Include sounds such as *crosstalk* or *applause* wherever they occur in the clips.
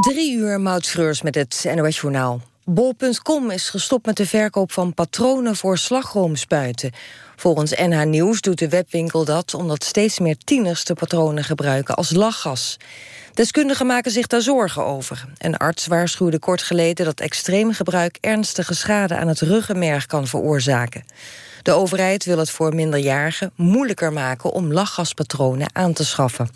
Drie uur Moutschreurs met het NOS Journaal. Bol.com is gestopt met de verkoop van patronen voor slagroomspuiten. Volgens NH Nieuws doet de webwinkel dat omdat steeds meer tieners de patronen gebruiken als lachgas. Deskundigen maken zich daar zorgen over. Een arts waarschuwde kort geleden dat extreem gebruik ernstige schade aan het ruggenmerg kan veroorzaken. De overheid wil het voor minderjarigen moeilijker maken om lachgaspatronen aan te schaffen.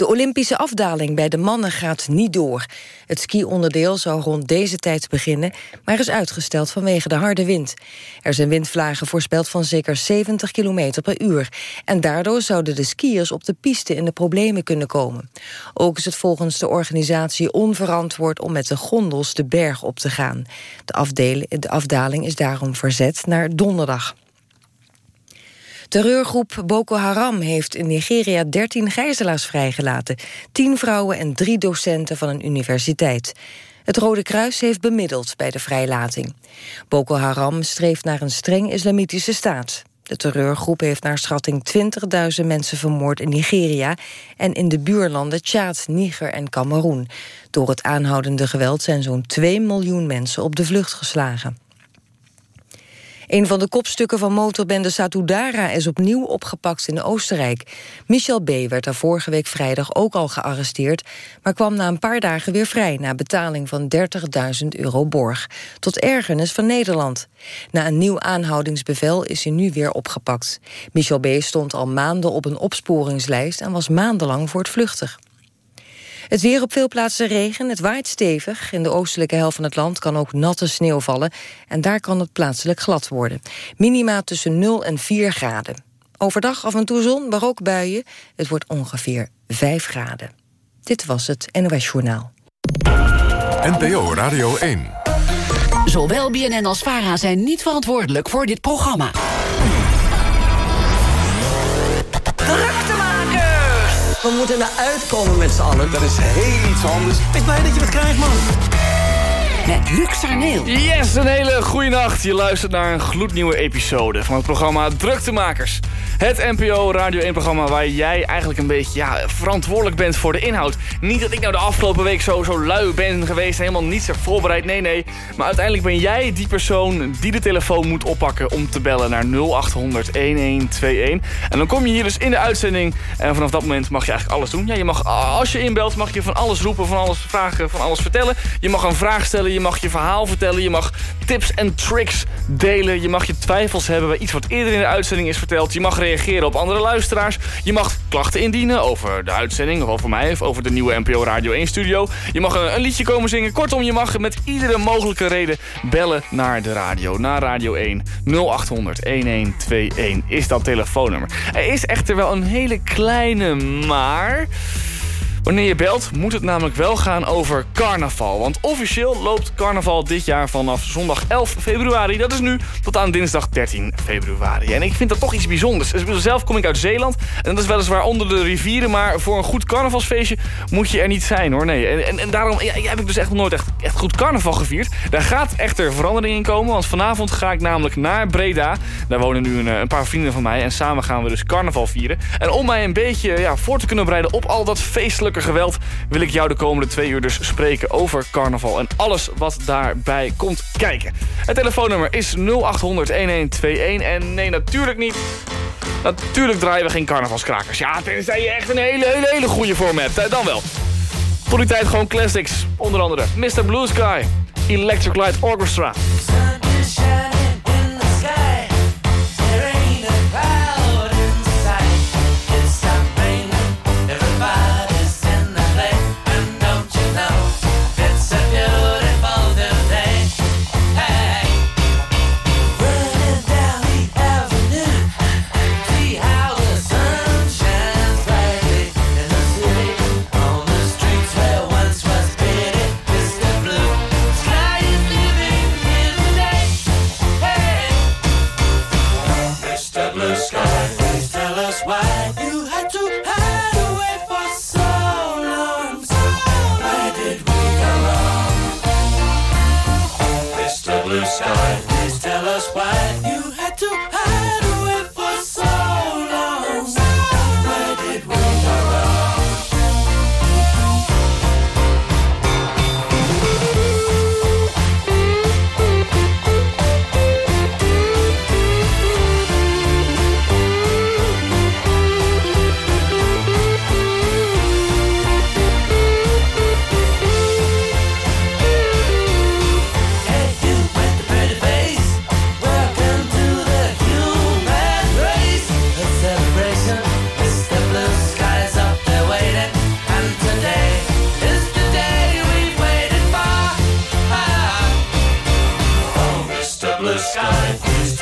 De Olympische afdaling bij de mannen gaat niet door. Het ski-onderdeel zou rond deze tijd beginnen... maar is uitgesteld vanwege de harde wind. Er zijn windvlagen voorspeld van zeker 70 km per uur. En daardoor zouden de skiers op de piste in de problemen kunnen komen. Ook is het volgens de organisatie onverantwoord... om met de gondels de berg op te gaan. De, de afdaling is daarom verzet naar donderdag. Terreurgroep Boko Haram heeft in Nigeria 13 gijzelaars vrijgelaten. 10 vrouwen en drie docenten van een universiteit. Het Rode Kruis heeft bemiddeld bij de vrijlating. Boko Haram streeft naar een streng islamitische staat. De terreurgroep heeft naar schatting 20.000 mensen vermoord in Nigeria... en in de buurlanden Tjaad, Niger en Cameroen. Door het aanhoudende geweld zijn zo'n 2 miljoen mensen op de vlucht geslagen. Een van de kopstukken van motorbende Satudara is opnieuw opgepakt in Oostenrijk. Michel B. werd daar vorige week vrijdag ook al gearresteerd... maar kwam na een paar dagen weer vrij na betaling van 30.000 euro borg. Tot ergernis van Nederland. Na een nieuw aanhoudingsbevel is hij nu weer opgepakt. Michel B. stond al maanden op een opsporingslijst... en was maandenlang voor het weer op veel plaatsen regen, het waait stevig. In de oostelijke helft van het land kan ook natte sneeuw vallen... en daar kan het plaatselijk glad worden. Minima tussen 0 en 4 graden. Overdag af en toe zon, maar ook buien. Het wordt ongeveer 5 graden. Dit was het NOS Journaal. NPO Radio 1. Zowel BNN als VARA zijn niet verantwoordelijk voor dit programma. We moeten eruit komen met z'n allen. Dat is heel iets anders. Ik blij dat je het krijgt, man. Met Luc. Yes, een hele goede nacht. Je luistert naar een gloednieuwe episode van het programma Druktemakers. Het NPO Radio 1-programma waar jij eigenlijk een beetje ja, verantwoordelijk bent voor de inhoud. Niet dat ik nou de afgelopen week zo, zo lui ben geweest en helemaal niets heb voorbereid. Nee, nee. Maar uiteindelijk ben jij die persoon die de telefoon moet oppakken om te bellen naar 0800 1121. En dan kom je hier dus in de uitzending en vanaf dat moment mag je eigenlijk alles doen. Ja, je mag, als je inbelt mag je van alles roepen, van alles vragen, van alles vertellen. Je mag een vraag stellen, je mag je verhaal vertellen, je mag tips en tricks delen. Je mag je twijfels hebben bij iets wat eerder in de uitzending is verteld. Je mag reageren op andere luisteraars. Je mag klachten indienen over de uitzending of over mij of over de nieuwe NPO Radio 1 studio. Je mag een, liedje komen zingen. Kortom, je mag met iedere mogelijke reden bellen naar de radio. Naar Radio 1 0800 1121 is dat telefoonnummer. Er is echter wel een hele kleine maar... Wanneer je belt moet het namelijk wel gaan over carnaval. Want officieel loopt carnaval dit jaar vanaf zondag 11 februari. Dat is nu tot aan dinsdag 13 februari. En ik vind dat toch iets bijzonders. Zelf kom ik uit Zeeland. En dat is weliswaar onder de rivieren. Maar voor een goed carnavalsfeestje moet je er niet zijn hoor. Nee. En, en, daarom heb ik dus echt nog nooit echt, goed carnaval gevierd. Daar gaat echter verandering in komen. Want vanavond ga ik namelijk naar Breda. Daar wonen nu een, een paar vrienden van mij. En samen gaan we dus carnaval vieren. En om mij een beetje ja, voor te kunnen bereiden op al dat geweld... wil ik jou de komende twee uur dus spreken over carnaval... en alles wat daarbij komt kijken. Het telefoonnummer is 0800-1121 en nee, natuurlijk niet... Natuurlijk draaien we geen carnavalskrakers. Ja, tenzij je echt een hele, hele, hele goede vorm hebt. Dan wel. Voor die tijd gewoon classics. Onder andere Mr. Blue Sky, Electric Light Orchestra...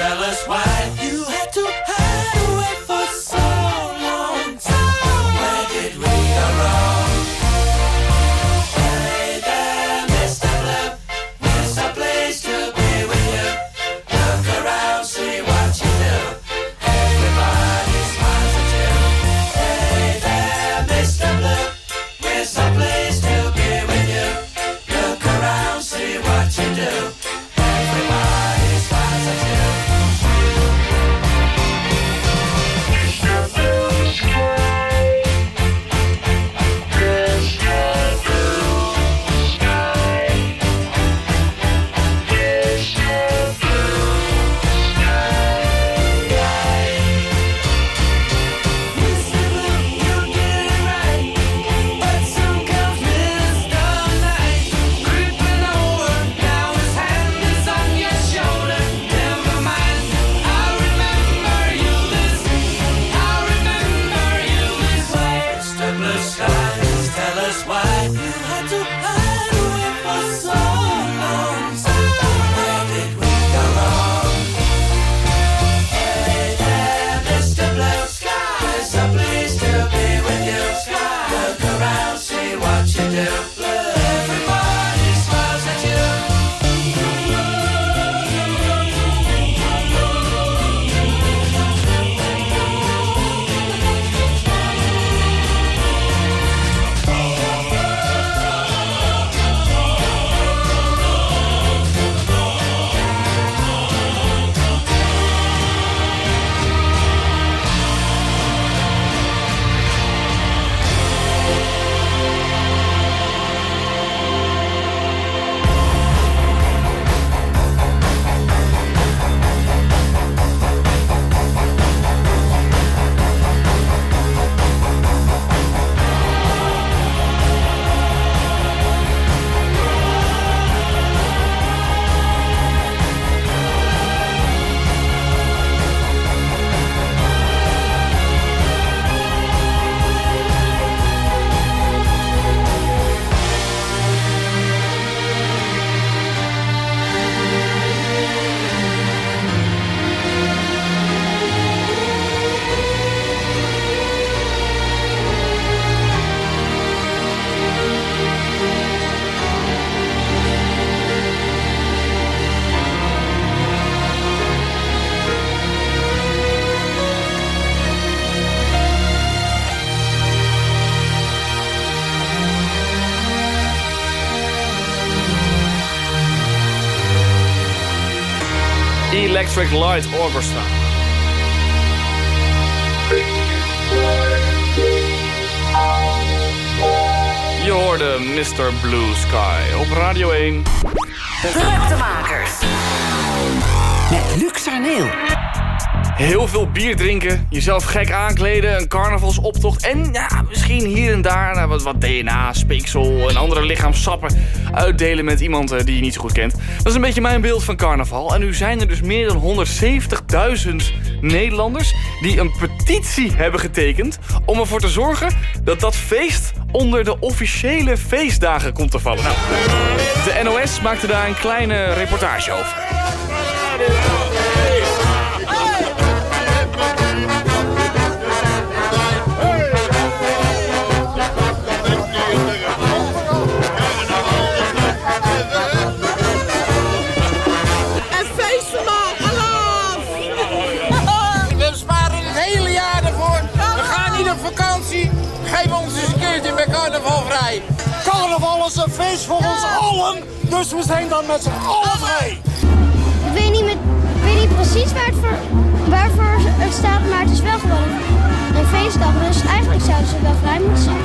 tell us why. Electric Light Orchestra. Je hoorde Mr. Blue Sky op Radio 1. Druktemakers. Met Luc. Heel veel bier drinken, jezelf gek aankleden, een carnavalsoptocht... en ja, misschien hier en daar nou, wat, DNA, speeksel en andere lichaamsappen... uitdelen met iemand eh, die je niet zo goed kent. Dat is een beetje mijn beeld van carnaval. En nu zijn er dus meer dan 170.000 Nederlanders... die een petitie hebben getekend om ervoor te zorgen... dat dat feest onder de officiële feestdagen komt te vallen. Nou, de NOS maakte daar een kleine reportage over. Met z'n allen vrij. Ik weet niet, met, ik weet niet precies waar het voor, waarvoor het staat, maar het is wel gewoon een, feestdag. Dus eigenlijk zouden ze wel vrij moeten zijn.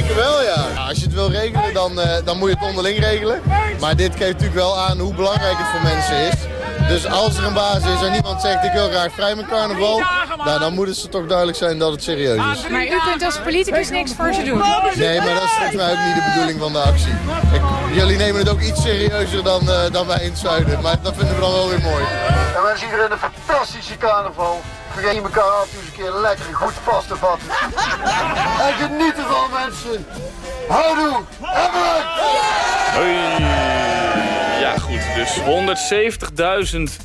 Ik wel, ja. Als je het wil regelen, dan, eh, dan moet je het onderling regelen. Maar dit geeft natuurlijk wel aan hoe belangrijk het voor mensen is. Dus als er een baas is en iemand zegt ik wil graag vrij met carnaval... Nou, dan moet het ze toch duidelijk zijn dat het serieus is. Maar u kunt als politicus niks voor ze doen. Nee, maar dat is volgens mij ook niet de bedoeling van de actie. Ik- jullie nemen het ook iets serieuzer dan, eh, dan wij in het zuiden. Maar dat vinden we dan wel weer mooi. En wens iedereen een fantastische carnaval. Vergeet elkaar af en toe eens een keer lekker goed vast te vatten. *laughs* en geniet ervan mensen. Houdoe en bedankt. Hoi. Ja, goed. Dus 170.000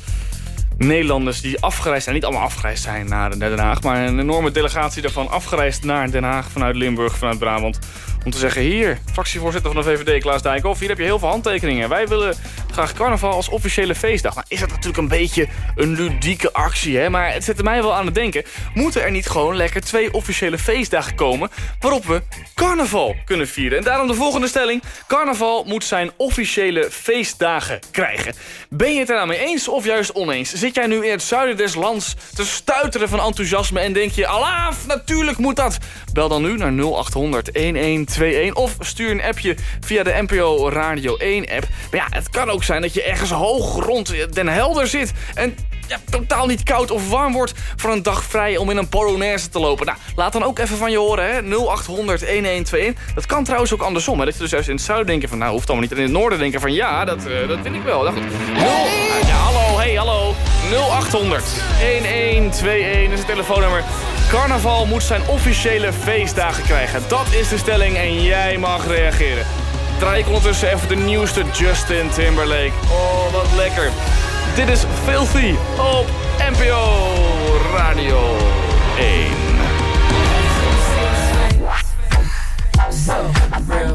Nederlanders die afgereisd zijn. Niet allemaal afgereisd zijn naar Den Haag. Maar een enorme delegatie daarvan afgereisd naar Den Haag. Vanuit Limburg, vanuit Brabant. Om te zeggen, hier, fractievoorzitter van de VVD, Klaas Dijkhoff. Hier heb je heel veel handtekeningen. Wij willen graag carnaval als officiële feestdag. Nou is dat natuurlijk een beetje een ludieke actie. Hè? Maar het zette mij wel aan het denken. Moeten er niet gewoon lekker twee officiële feestdagen komen... waarop we carnaval kunnen vieren? En daarom de volgende stelling. Carnaval moet zijn officiële feestdagen krijgen. Ben je het er mee eens of juist oneens? Zit jij nu in het zuiden des lands te stuiteren van enthousiasme... en denk je, alaaf, natuurlijk moet dat. Bel dan nu naar 0800 1121 of stuur een appje via de NPO Radio 1 app. Maar ja, het kan ook zijn dat je ergens hoog rond Den Helder zit... en ja, totaal niet koud of warm wordt voor een dag vrij om in een Polonaise te lopen. Nou, laat dan ook even van je horen, hè. 0800 1121. Dat kan trouwens ook andersom, hè. Dat je dus juist in het zuiden denken van, nou, hoeft allemaal niet. En in het noorden denken van, ja, dat, eh, dat vind ik wel. Nou goed. 0, ja, hallo, hey, hallo. 0800 1121 is het telefoonnummer. Carnaval moet zijn officiële feestdagen krijgen. Dat is de stelling en jij mag reageren. Draai ik ondertussen even de nieuwste Justin Timberlake. Oh, wat lekker. Dit is Filthy op NPO Radio 1. So real.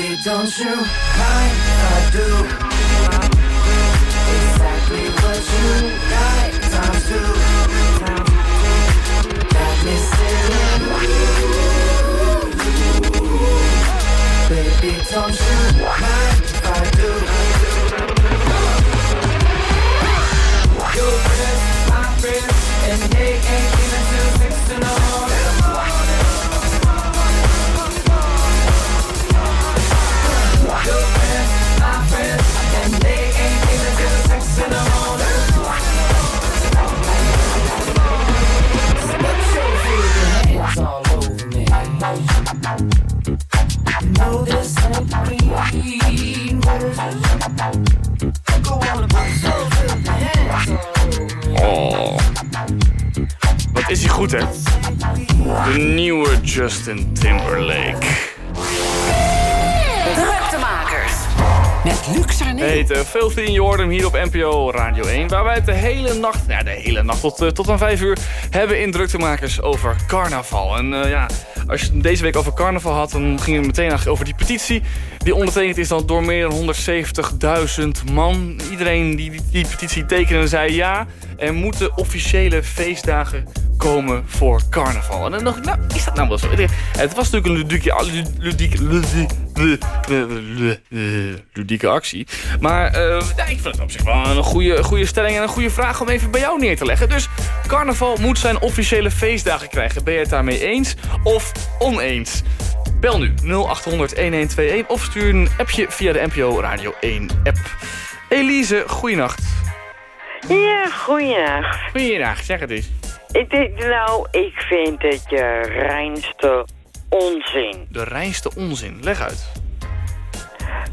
Baby, don't you mind if I do? Exactly what you like, times two. Got me singing. Baby, don't you mind if I do? Goed, hè? De nieuwe Justin Timberlake. Druktemakers. Met Luc Arnee. Heet uh, Filthy in Jordan hier op NPO Radio 1. Waar wij het de hele nacht, nou de hele nacht tot, uh, tot aan 5 uur... hebben in Druktemakers over carnaval. En uh, ja, als je het deze week over carnaval had... dan ging het meteen over die petitie. Die ondertekend is dan door meer dan 170.000 man. Iedereen die, die die petitie tekende zei ja... er moeten officiële feestdagen komen voor carnaval. En dan dacht ik, nou, is dat nou wel zo? Het was natuurlijk een ludieke, ludieke, ludieke, ludieke actie. Maar uh, ja, ik vind het op zich wel een goede, goede stelling en een goede vraag om even bij jou neer te leggen. Dus carnaval moet zijn officiële feestdagen krijgen. Ben je het daarmee eens of oneens? Bel nu 0800-1121 of stuur een appje via de NPO Radio 1 app. Elise, goeienacht. Ja, goeienacht. Goeienacht, zeg het eens. Ik denk, nou, ik vind het je reinste onzin. De reinste onzin, leg uit.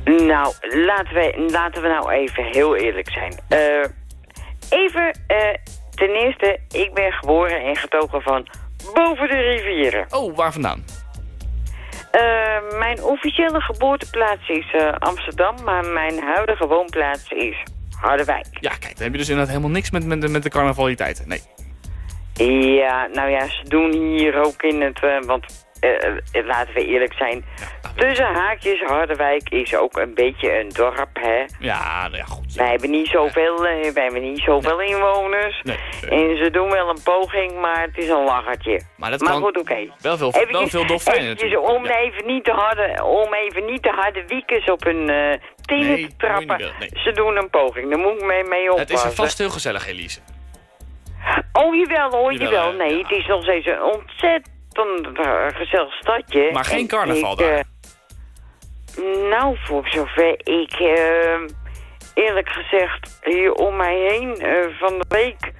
Nou, laten we, laten we nou even heel eerlijk zijn. Eh, even, eh, ten eerste, ik ben geboren en getogen van boven de rivieren. Oh, waar vandaan? Eh, mijn officiële geboorteplaats is Amsterdam, maar mijn huidige woonplaats is Harderwijk. Ja, kijk, dan heb je dus inderdaad helemaal niks met, met, de- met de carnavaliteiten. Nee. Ja, nou ja, ze doen hier ook in het... eh, want eh, eh, laten we eerlijk zijn... tussen haakjes Harderwijk is ook een beetje een dorp, hè? Ja, nou ja, goed. Wij hebben niet zoveel, wij hebben niet zoveel inwoners. Nee. En ze doen wel een poging, maar het is een lachertje. Maar dat kan goed, oké. wel veel, wel veel dolfijnen natuurlijk. om, even niet te harde, om even niet te harde wiekers op hun tenen Nee, te trappen. Ze doen een poging, daar moet ik mee, mee Het oppassen. is vast heel gezellig, Elise. Oh, jawel hoor, Jawel, jawel. Nee, het is nog steeds een ontzettend eh, gezellig stadje. Maar geen En carnaval ik, daar. eh, nou, voor zover ik eh, eerlijk gezegd hier om mij heen van de week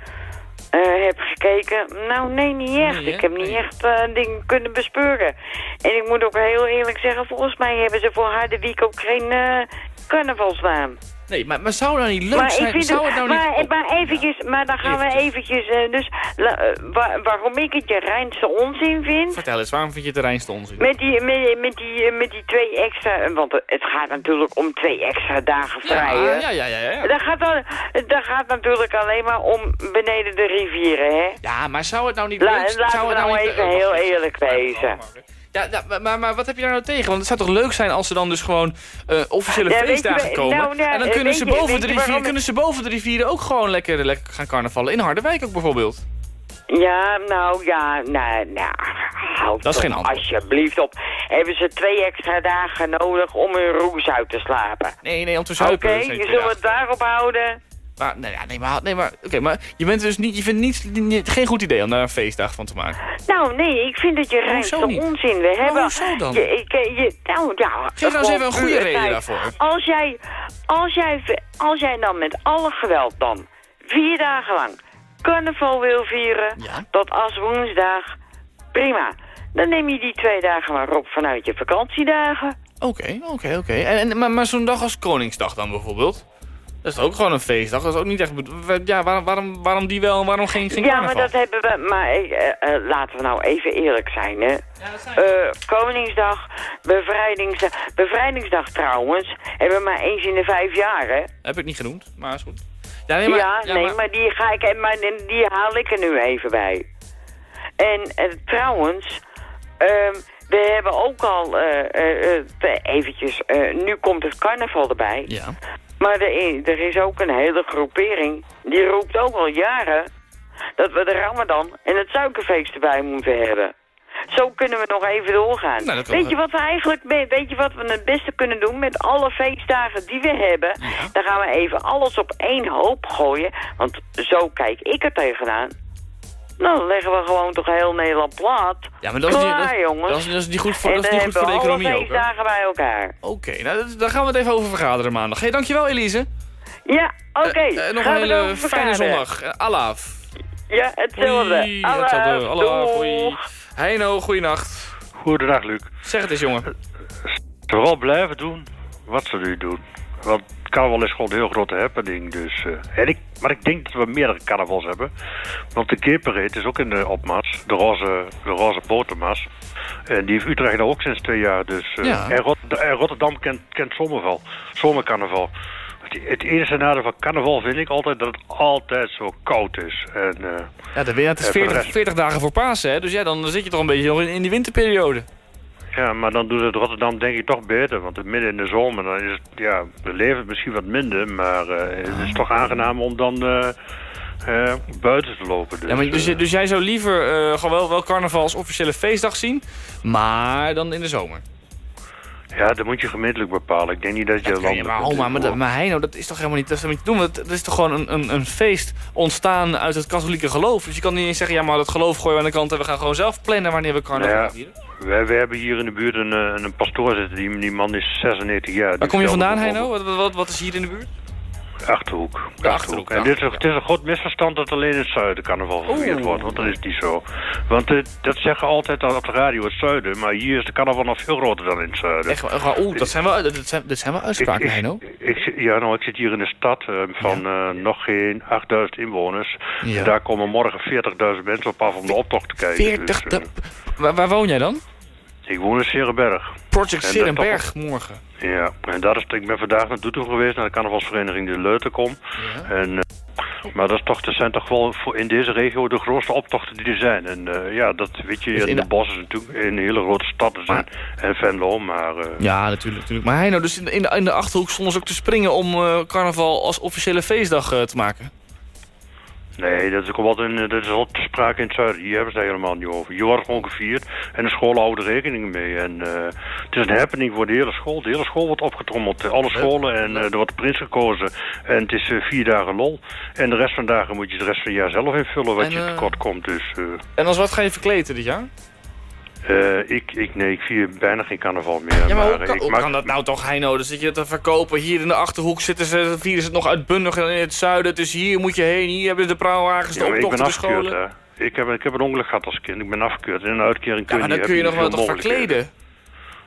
heb gekeken. Nou, nee, niet echt. Nee, ik heb niet Nee. echt eh, dingen kunnen bespeuren. En ik moet ook heel eerlijk zeggen, volgens mij hebben ze voor Harderwijk ook geen eh carnavalsnaam. Nee, maar, maar zou het nou niet leuk Maar, ik zijn? vind Zou het, nou maar, niet... Maar eventjes, maar dan gaan we eventjes, eh, dus la- eh, wa- waarom ik het je reinste onzin vind, Vertel eens, waarom vind je het de reinste onzin? met die, met, met die, eh, met die twee extra, want het gaat natuurlijk om twee extra dagen vrij. ja, ja, ja, ja, ja. Dat gaat, dan, dat gaat natuurlijk alleen maar om beneden de rivieren, hè? Ja, maar zou het nou niet leuk zijn? laten we het nou niet even heel eerlijk wezen. Ja, ja, maar- maar, wat heb je daar nou tegen? Want het zou toch leuk zijn als er dan dus gewoon eh, officiële Ja, weet je feestdagen komen. nou, ja, en dan kunnen ze, je- boven de ik- kunnen ze boven de rivieren ook gewoon lekker, lekker gaan carnavallen. In Harderwijk ook bijvoorbeeld. Ja, nou ja, nou, nou, houd Dat is geen antwoord. alsjeblieft op. Hebben ze twee extra dagen nodig om hun roes uit te slapen? Nee, nee, om te Oké, zuipen. je twee zullen dagen. het daarop houden? Maar, nee, maar, nee, maar, oké, maar je bent dus niet, je vindt niet, niet- geen goed idee om daar een feestdag van te maken. Nou, nee, ik vind het je niet? onzin. We hebben... hoezo dan? Je, ik, je, nou, ja, Geef nou eens even een goede puur reden daarvoor. Als jij, als, jij, als jij dan met alle geweld dan vier dagen lang carnaval wil vieren, tot als woensdag, prima. Dan neem je die twee dagen maar op vanuit je vakantiedagen. Oké, oké, oké. En, en, maar, maar zo'n dag als Koningsdag dan bijvoorbeeld? Dat is ook gewoon een feestdag. Dat is ook niet echt... Ja, waarom, waarom, waarom die wel en waarom geen, geen ja, carnaval? maar dat hebben we. Maar eh, eh, laten we nou even eerlijk zijn, hè? Eh, Koningsdag, bevrijdingsdag. Bevrijdingsdag trouwens, hebben we maar eens in de vijf jaar, hè? Heb ik niet genoemd, maar is goed. Ja, nee, maar, ja, nee, maar... die ga ik, maar die haal ik er nu even bij. En trouwens, ehm, we hebben ook al eh, eh, eh, eventjes, eh, nu komt het carnaval erbij. Ja. Maar er is, er is ook een hele groepering, die roept ook al jaren dat we de Ramadan en het suikerfeest erbij moeten hebben. Zo kunnen we nog even doorgaan. Nou, weet wel. je wat we eigenlijk, weet je wat we het beste kunnen doen met alle feestdagen die we hebben? Dan gaan we even alles op één hoop gooien, want zo kijk ik er tegenaan. Nou, dan leggen we gewoon toch heel Nederland plat. Ja, maar dat is, niet, Klaar, dat, jongens. dat is, dat is niet goed voor, en dat is niet goed voor de hebben we economie ook. hoor. feestdagen bij elkaar. Oké, nou, daar gaan we het even over vergaderen maandag. Hey, dankjewel Elise. Ja, oké. Eh, eh, nog Gaan een hele fijne vergaderen. zondag. Eh, Alaaf. Ja, hetzelfde. Allah, hetzelfde. Alaaf, hoi. Heino, goeienacht. Goedendag, Luc. Zeg het eens, jongen. Vooral blijven doen wat ze nu doen. Want carnaval is gewoon een heel grote happening. Dus, eh, en ik, maar ik denk dat we meerdere carnavals hebben. Want de Keperreed is ook in de opmars. De roze, de roze botermars. En die heeft Utrecht nou ook sinds twee jaar. Dus, eh, Ja. en, Rot- en Rotterdam kent, kent zomerval. Zomercarnaval. Het, enige nadeel van carnaval vind ik altijd dat het altijd zo koud is. En, eh, Ja, de, het is eh, voor de 40, rest- 40 dagen voor Pasen, hè? Dus ja, dan zit je toch een beetje nog in, in die winterperiode. Ja, maar dan doet het Rotterdam denk ik toch beter. Want midden in de zomer, dan is het, ja, we leven misschien wat minder. Maar eh, het is toch aangenaam om dan eh, eh, buiten te lopen. Dus, Ja, maar dus, dus jij zou liever gewoon wel, wel carnaval als officiële feestdag zien, maar dan in de zomer. Ja, dat moet je gemeentelijk bepalen. Ik denk niet dat je landelijk... maar oma, maar, dat- maar Heino, dat is toch helemaal niet, dat is helemaal niet te doen. Dat, dat is toch gewoon een, een, een feest ontstaan uit het katholieke geloof. Dus je kan niet eens zeggen, ja, maar dat geloof gooien we aan de kant... en we gaan gewoon zelf plannen wanneer we carnaval Nou ja, vieren. wij, wij hebben hier in de buurt een, eh, een pastoor zitten. Die, die man is 96 jaar. Waar kom je vandaan, Heino? Wat, wat, wat is hier in de buurt? Achterhoek. De Achterhoek, En dit is, het is een groot misverstand dat alleen in het zuiden carnaval gevierd wordt. Want dat is niet zo. Want eh, dat zeggen altijd al op de radio het zuiden. Maar hier is de carnaval nog veel groter dan in het zuiden. Echt, oeh, dat zijn wel, dat zijn, dat zijn wel uitspraken, ik, Heino. ik, ja, nou, ik zit hier in een stad eh, van eh, nog geen 8000 inwoners. Ja. En daar komen morgen 40.000 mensen op af om de optocht te kijken. 40, Dus, Waar, waar woon jij dan? Ik woon in Serenberg. Project En Serenberg morgen. Ja, en dat is, ik ben vandaag naar Doetinchem geweest, naar de carnavalsvereniging de Leutekom. En, eh, maar dat, is toch, dat zijn toch wel voor in deze regio de grootste optochten die er zijn. En eh, ja, dat weet je, Dus in de, de- bossen natuurlijk in hele grote stad zijn. En Venlo, maar... eh, Ja, natuurlijk. natuurlijk. Maar Heino, dus in de, in de, Achterhoek stonden ze ook te springen om carnaval als officiële feestdag te maken. Nee, dat is ook wat in, dat is te sprake in het zuiden. Hier hebben ze het helemaal niet over. Hier wordt gewoon gevierd en de scholen houden er rekening mee. En eh, het is een happening voor de hele school. De hele school wordt opgetrommeld. eh, Alle scholen en eh, er wordt de prins gekozen. En het is eh, vier dagen lol. En de rest van de dagen moet je de rest van het jaar zelf invullen wat En, je eh, tekort komt. Dus eh, En als wat ga je verkleden dit jaar? Eh, ik, ik, nee, ik vier bijna geen carnaval meer. Ja, maar hoe, kan, ik hoe maak- kan dat nou toch, Heino? Dan zit je te verkopen. Hier in de Achterhoek zitten ze, vieren ze het nog uitbundig in het zuiden. Dus hier moet je heen. Hier hebben de prauwwagens, Ja, de maar ik ben optochten, de afgekeurd, scholen. hè. Ik heb, ik heb een ongeluk gehad als kind. Ik ben afgekeurd. En een uitkering kun Ja, je maar niet dan kun je nog wel toch verkleden.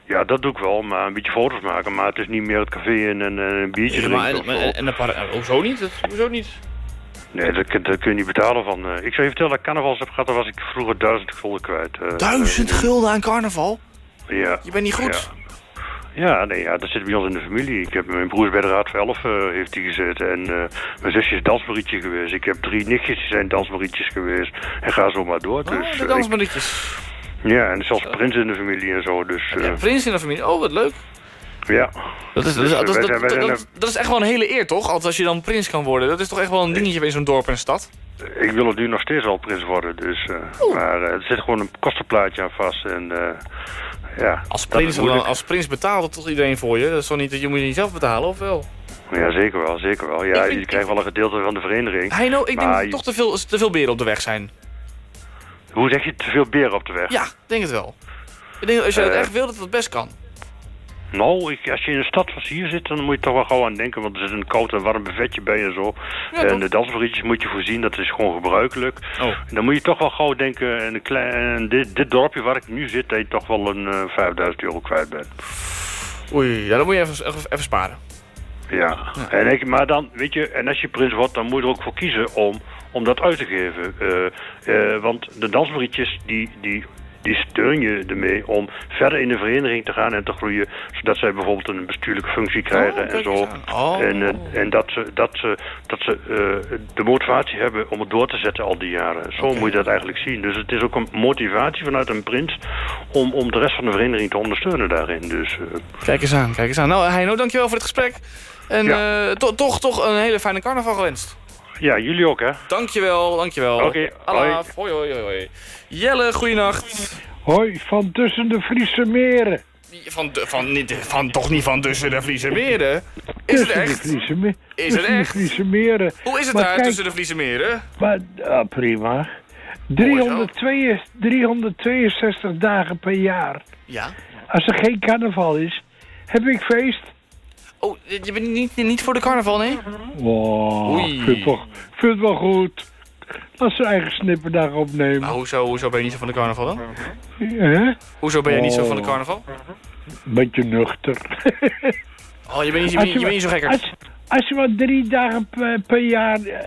Ja, dat doe ik wel, maar een beetje foto's maken. Maar het is niet meer het café in en een biertje Ja, maar, drinken en, en, en een paar- hoezo niet? Dat, hoezo niet? Nee, dat, kun- dat kun je niet betalen van... eh, ik zou je vertellen, dat ik carnavals heb gehad, dan was ik vroeger duizend gulden kwijt. eh, Duizend eh, gulden aan carnaval? Ja. Je bent niet goed. Ja. Ja, nee, ja, dat zit bij ons in de familie. Ik heb mijn broers bij de Raad van Elf heeft die gezeten. En mijn zusje is dansmarietje geweest. Ik heb drie nichtjes die zijn dansmarietjes geweest. En ga zo maar door. Dus, Oh, de dansmannetjes. ik- ja, en zelfs prins in de familie en zo. Dus Ja, prins in de familie. Oh, wat leuk. Ja. Dat is, dat, Dus, is- eh, dat, is- wij dat, dat, zijn dat- dat is echt wel een hele eer, toch? Altijd als je dan prins kan worden. Dat is toch echt wel een dingetje in zo'n dorp en stad? Ik wil het nu nog steeds wel prins worden. Dus, eh, maar eh, er zit gewoon een kostenplaatje aan vast. En, eh, ja, Als prins, als prins betaalt het toch iedereen voor je? Dat is toch niet dat je moet je niet zelf betalen, of wel? Ja, zeker wel, zeker wel. Ja, Ik vind- je krijgt wel een gedeelte van de vereniging. Heino, ik denk dat er toch te veel, te veel beren op de weg zijn. Hoe zeg je, te veel beren op de weg? Ja, ik denk het wel. Ik denk dat als je het Eh. echt wil, dat het best kan. Nou, ik, als je in een stad als hier zit, dan moet je toch wel gauw aan denken. Want er zit een koud en warm buffetje bij en zo. Ja, en de dansvrietjes moet je voorzien, dat is gewoon gebruikelijk. Oh. En dan moet je toch wel gauw denken, en, een klein, dit, dit dorpje waar ik nu zit, dat je toch wel een eh 5000 euro kwijt bent. Oei, ja, dan moet je even, even, even sparen. Ja. En ik, maar dan, weet je, en als je prins wordt, dan moet je er ook voor kiezen om, om dat uit te geven. Eh, eh, want de dansvrietjes, die, die, die steun je ermee om verder in de vereniging te gaan en te groeien. Zodat zij bijvoorbeeld een bestuurlijke functie krijgen en kijk zo. Oh. En, eh, en dat ze, dat ze, dat ze eh, de motivatie hebben om het door te zetten al die jaren. Zo moet je dat eigenlijk zien. Dus het is ook een motivatie vanuit een prins om, om de rest van de vereniging te ondersteunen daarin. Dus, eh, Kijk eens aan, kijk eens aan. Nou, Heino, dankjewel voor het gesprek. En to- toch, toch een hele fijne carnaval gewenst. Ja, jullie ook hè? Dankjewel, dankjewel. Oké, Alaaf, hoi, hoi, hoi, hoi. Jelle, goeienacht. Hoi, van tussen de Friese meren. Van, de- van, niet, van, toch niet van tussen de Friese meren? Is het tussen de echt? Friese, me- Is het tussen de echt? Friese meren. Hoe is het Maar daar kijk, tussen de Friese meren? Maar, ah, prima. 362, 362 dagen per jaar. Ja. Als er geen carnaval is, heb ik feest. Oh, je bent niet, niet voor de carnaval, nee? Wow, Oei. ik vind het wel, ik vind het wel goed. Laat zijn eigen snipperdag opnemen. Maar hoezo, hoezo ben je niet zo van de carnaval dan? Hè? Hoezo ben jij niet zo van de Oh. carnaval? Beetje nuchter. Oh, je bent niet, je Als bent, je bent niet zo gekker. Als, als je maar drie dagen per, per jaar eh,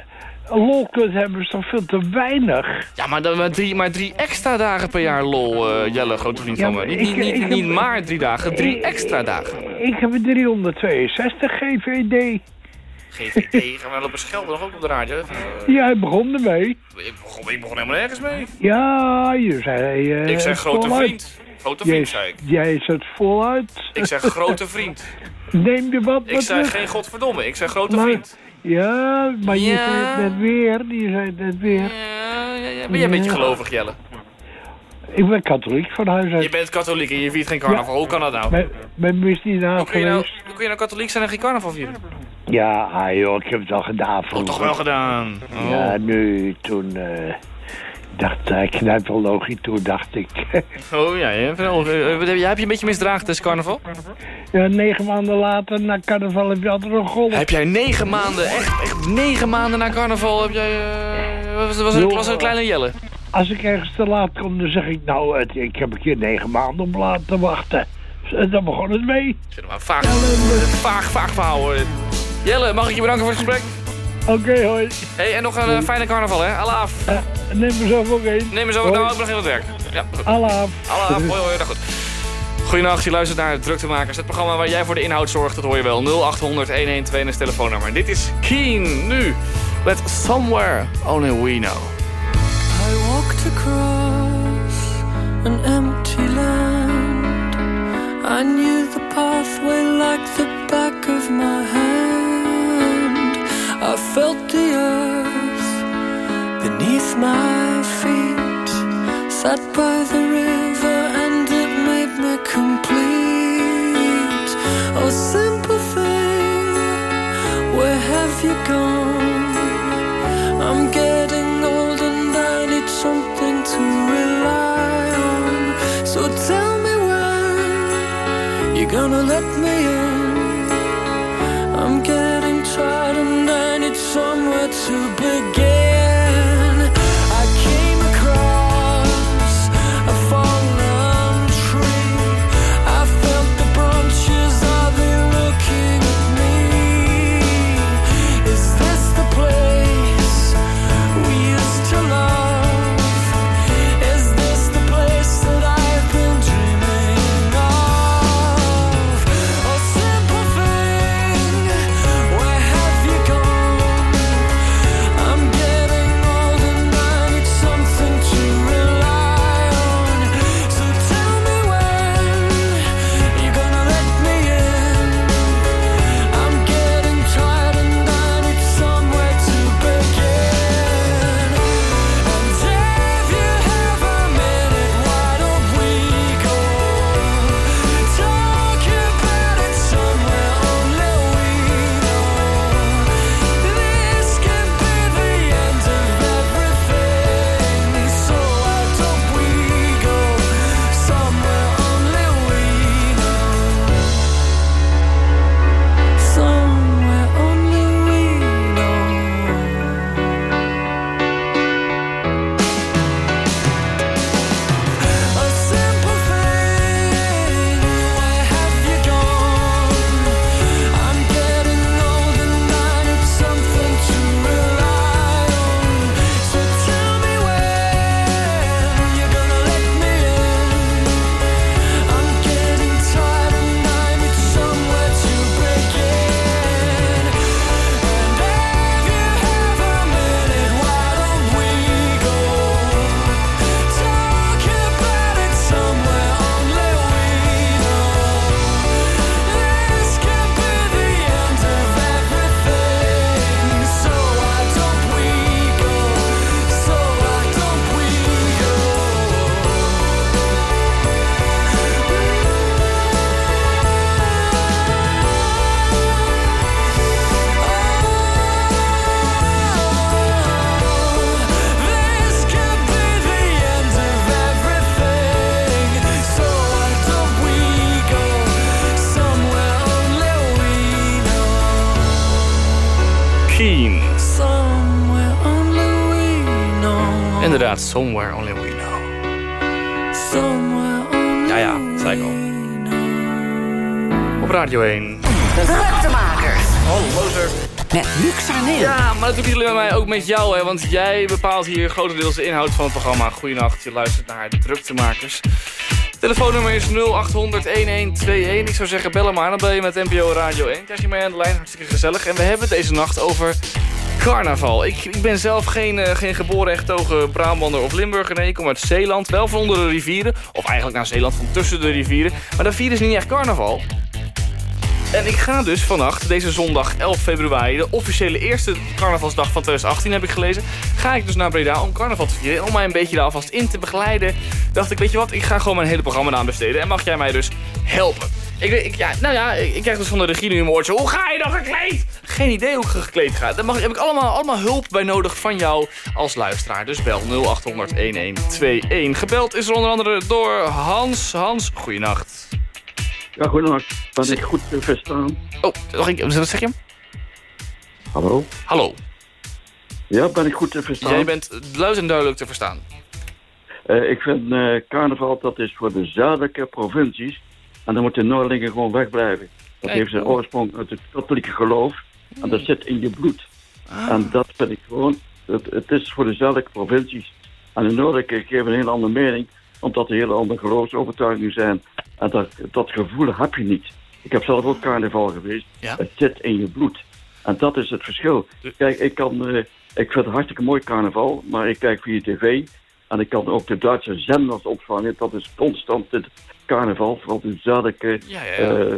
lol kunt hebben, is toch veel te weinig. Ja, maar, dan, maar, drie, maar drie extra dagen per jaar, lol, eh, Jelle, grote vriend Ja, van me. Niet, ik- niet, niet, ik niet heb- maar drie dagen, drie extra dagen. Ik heb er 362 GVD. GVD, gaan we wel op een schelden nog ook op de radio? Eh, Jij begon ermee. ik, begon, ik begon helemaal nergens mee. Ja, je zei... eh, ik zeg grote voluit. vriend. Grote vriend, Jij- zei ik. Jij zet voluit. Ik zeg grote vriend. Neem je wat Ik wat zei geen godverdomme, ik zeg grote Maar- vriend. Ja, maar je Ja. zei het net weer. Je zei net weer. Ja, ja, ja. Ben jij een beetje gelovig, Jelle? Ik ben katholiek van huis uit. Je bent katholiek en je viert geen carnaval. Hoe kan dat nou? Ben, ben misdienaar Hoe kun, je nou, hoe kun je nou katholiek zijn en geen carnaval vieren? Ja, ah, joh, ik heb het al gedaan Oh, vroeger. toch wel gedaan. Oh. Ja, nu, toen... eh dacht ik, knijp wel logisch, toen dacht ik... *laughs* Oh ja, hebt, wel- eh, wat heb je een beetje misdragen tijdens carnaval? ja, negen maanden later, na carnaval, heb je altijd nog golf. Heb jij negen maanden, echt, echt negen maanden na carnaval, heb jij, eh, was, was, was een kleine jelle? Als ik ergens te laat kom, dan zeg ik, nou, het, ik heb een keer negen maanden op laten wachten. En dan begon het mee. Maar vaag, vaag, vaag verhaal hoor. Jelle, mag ik je bedanken voor het gesprek? Oké, hoi. Hey, en nog een eh, fijne carnaval hè, alaaf. Neem me zo voor één. Neem me zo, Hoi. nou, ik even aan het werk. Ja. Alaaf. Alaaf, hoi hoi, nou goed. Goedenacht, je luistert naar Druktemakers. Het programma waar jij voor de inhoud zorgt, dat hoor je wel. 0800 1121 is telefoonnummer. En dit is Keen, nu, met Somewhere Only We Know. I walked across an empty land. I knew the pathway like the back of my hand. I felt the earth beneath my feet. Sat by the river and it made me complete. Oh, simple thing, where have you gone? I'm getting old and I need something to rely on. So tell me when you're gonna let me to begin. Met jou, hè, want jij bepaalt hier grotendeels de inhoud van het programma. Goedenacht, je luistert naar de Druktemakers. Telefoonnummer is 0800 1121. Ik zou zeggen, bellen maar, dan bel je met NPO Radio 1. Krijg je mij aan de lijn, hartstikke gezellig. En we hebben deze nacht over carnaval. Ik, ik ben zelf geen, eh, geen geboren en getogen Brabander of Limburger. Nee, ik kom uit Zeeland, wel van onder de rivieren. Of eigenlijk naar Zeeland, van tussen de rivieren. Maar daar vieren ze niet echt carnaval. En ik ga dus vannacht, deze zondag 11 februari... de officiële eerste carnavalsdag van 2018 heb ik gelezen... ga ik dus naar Breda om carnaval te vieren... en om mij een beetje daar alvast in te begeleiden... dacht ik, weet je wat, ik ga gewoon mijn hele programma aan besteden. En mag jij mij dus helpen? Ik, ik, ja, nou ja, ik, krijg dus van de regie nu mijn oortje. Hoe ga je dan gekleed? Geen idee hoe ik gekleed ga. Daar heb ik allemaal, allemaal hulp bij nodig van jou als luisteraar. Dus bel 0800 1121. Gebeld is er onder andere door Hans. Hans, goeienacht. Ja, goedenacht. Ben ik goed te verstaan? Oh. Wat zeg je? Hallo? Hallo. Ja, ben ik goed te verstaan? Jij bent luid en duidelijk te verstaan. Eh, ik vind eh, carnaval, dat is voor de zuidelijke provincies. En dan moeten de Noordelingen gewoon wegblijven. Dat Kijk, heeft zijn oh. oorsprong uit het katholieke geloof. En dat zit in je bloed. Ah. En dat vind ik gewoon... Het, het is voor de zuidelijke provincies. En de noordelijke geven een hele andere mening. Omdat er hele andere geloofsovertuigingen zijn. En dat, dat gevoel heb je niet. Ik heb zelf ook carnaval geweest. Ja. Het zit in je bloed. En dat is het verschil. Kijk, ik, kan, eh, ik vind het hartstikke mooi carnaval. Maar ik kijk via tv. En ik kan ook de Duitse zenders opvangen. Dat is constant het carnaval. Vooral de zuidelijke... Ja, ja, ja. eh,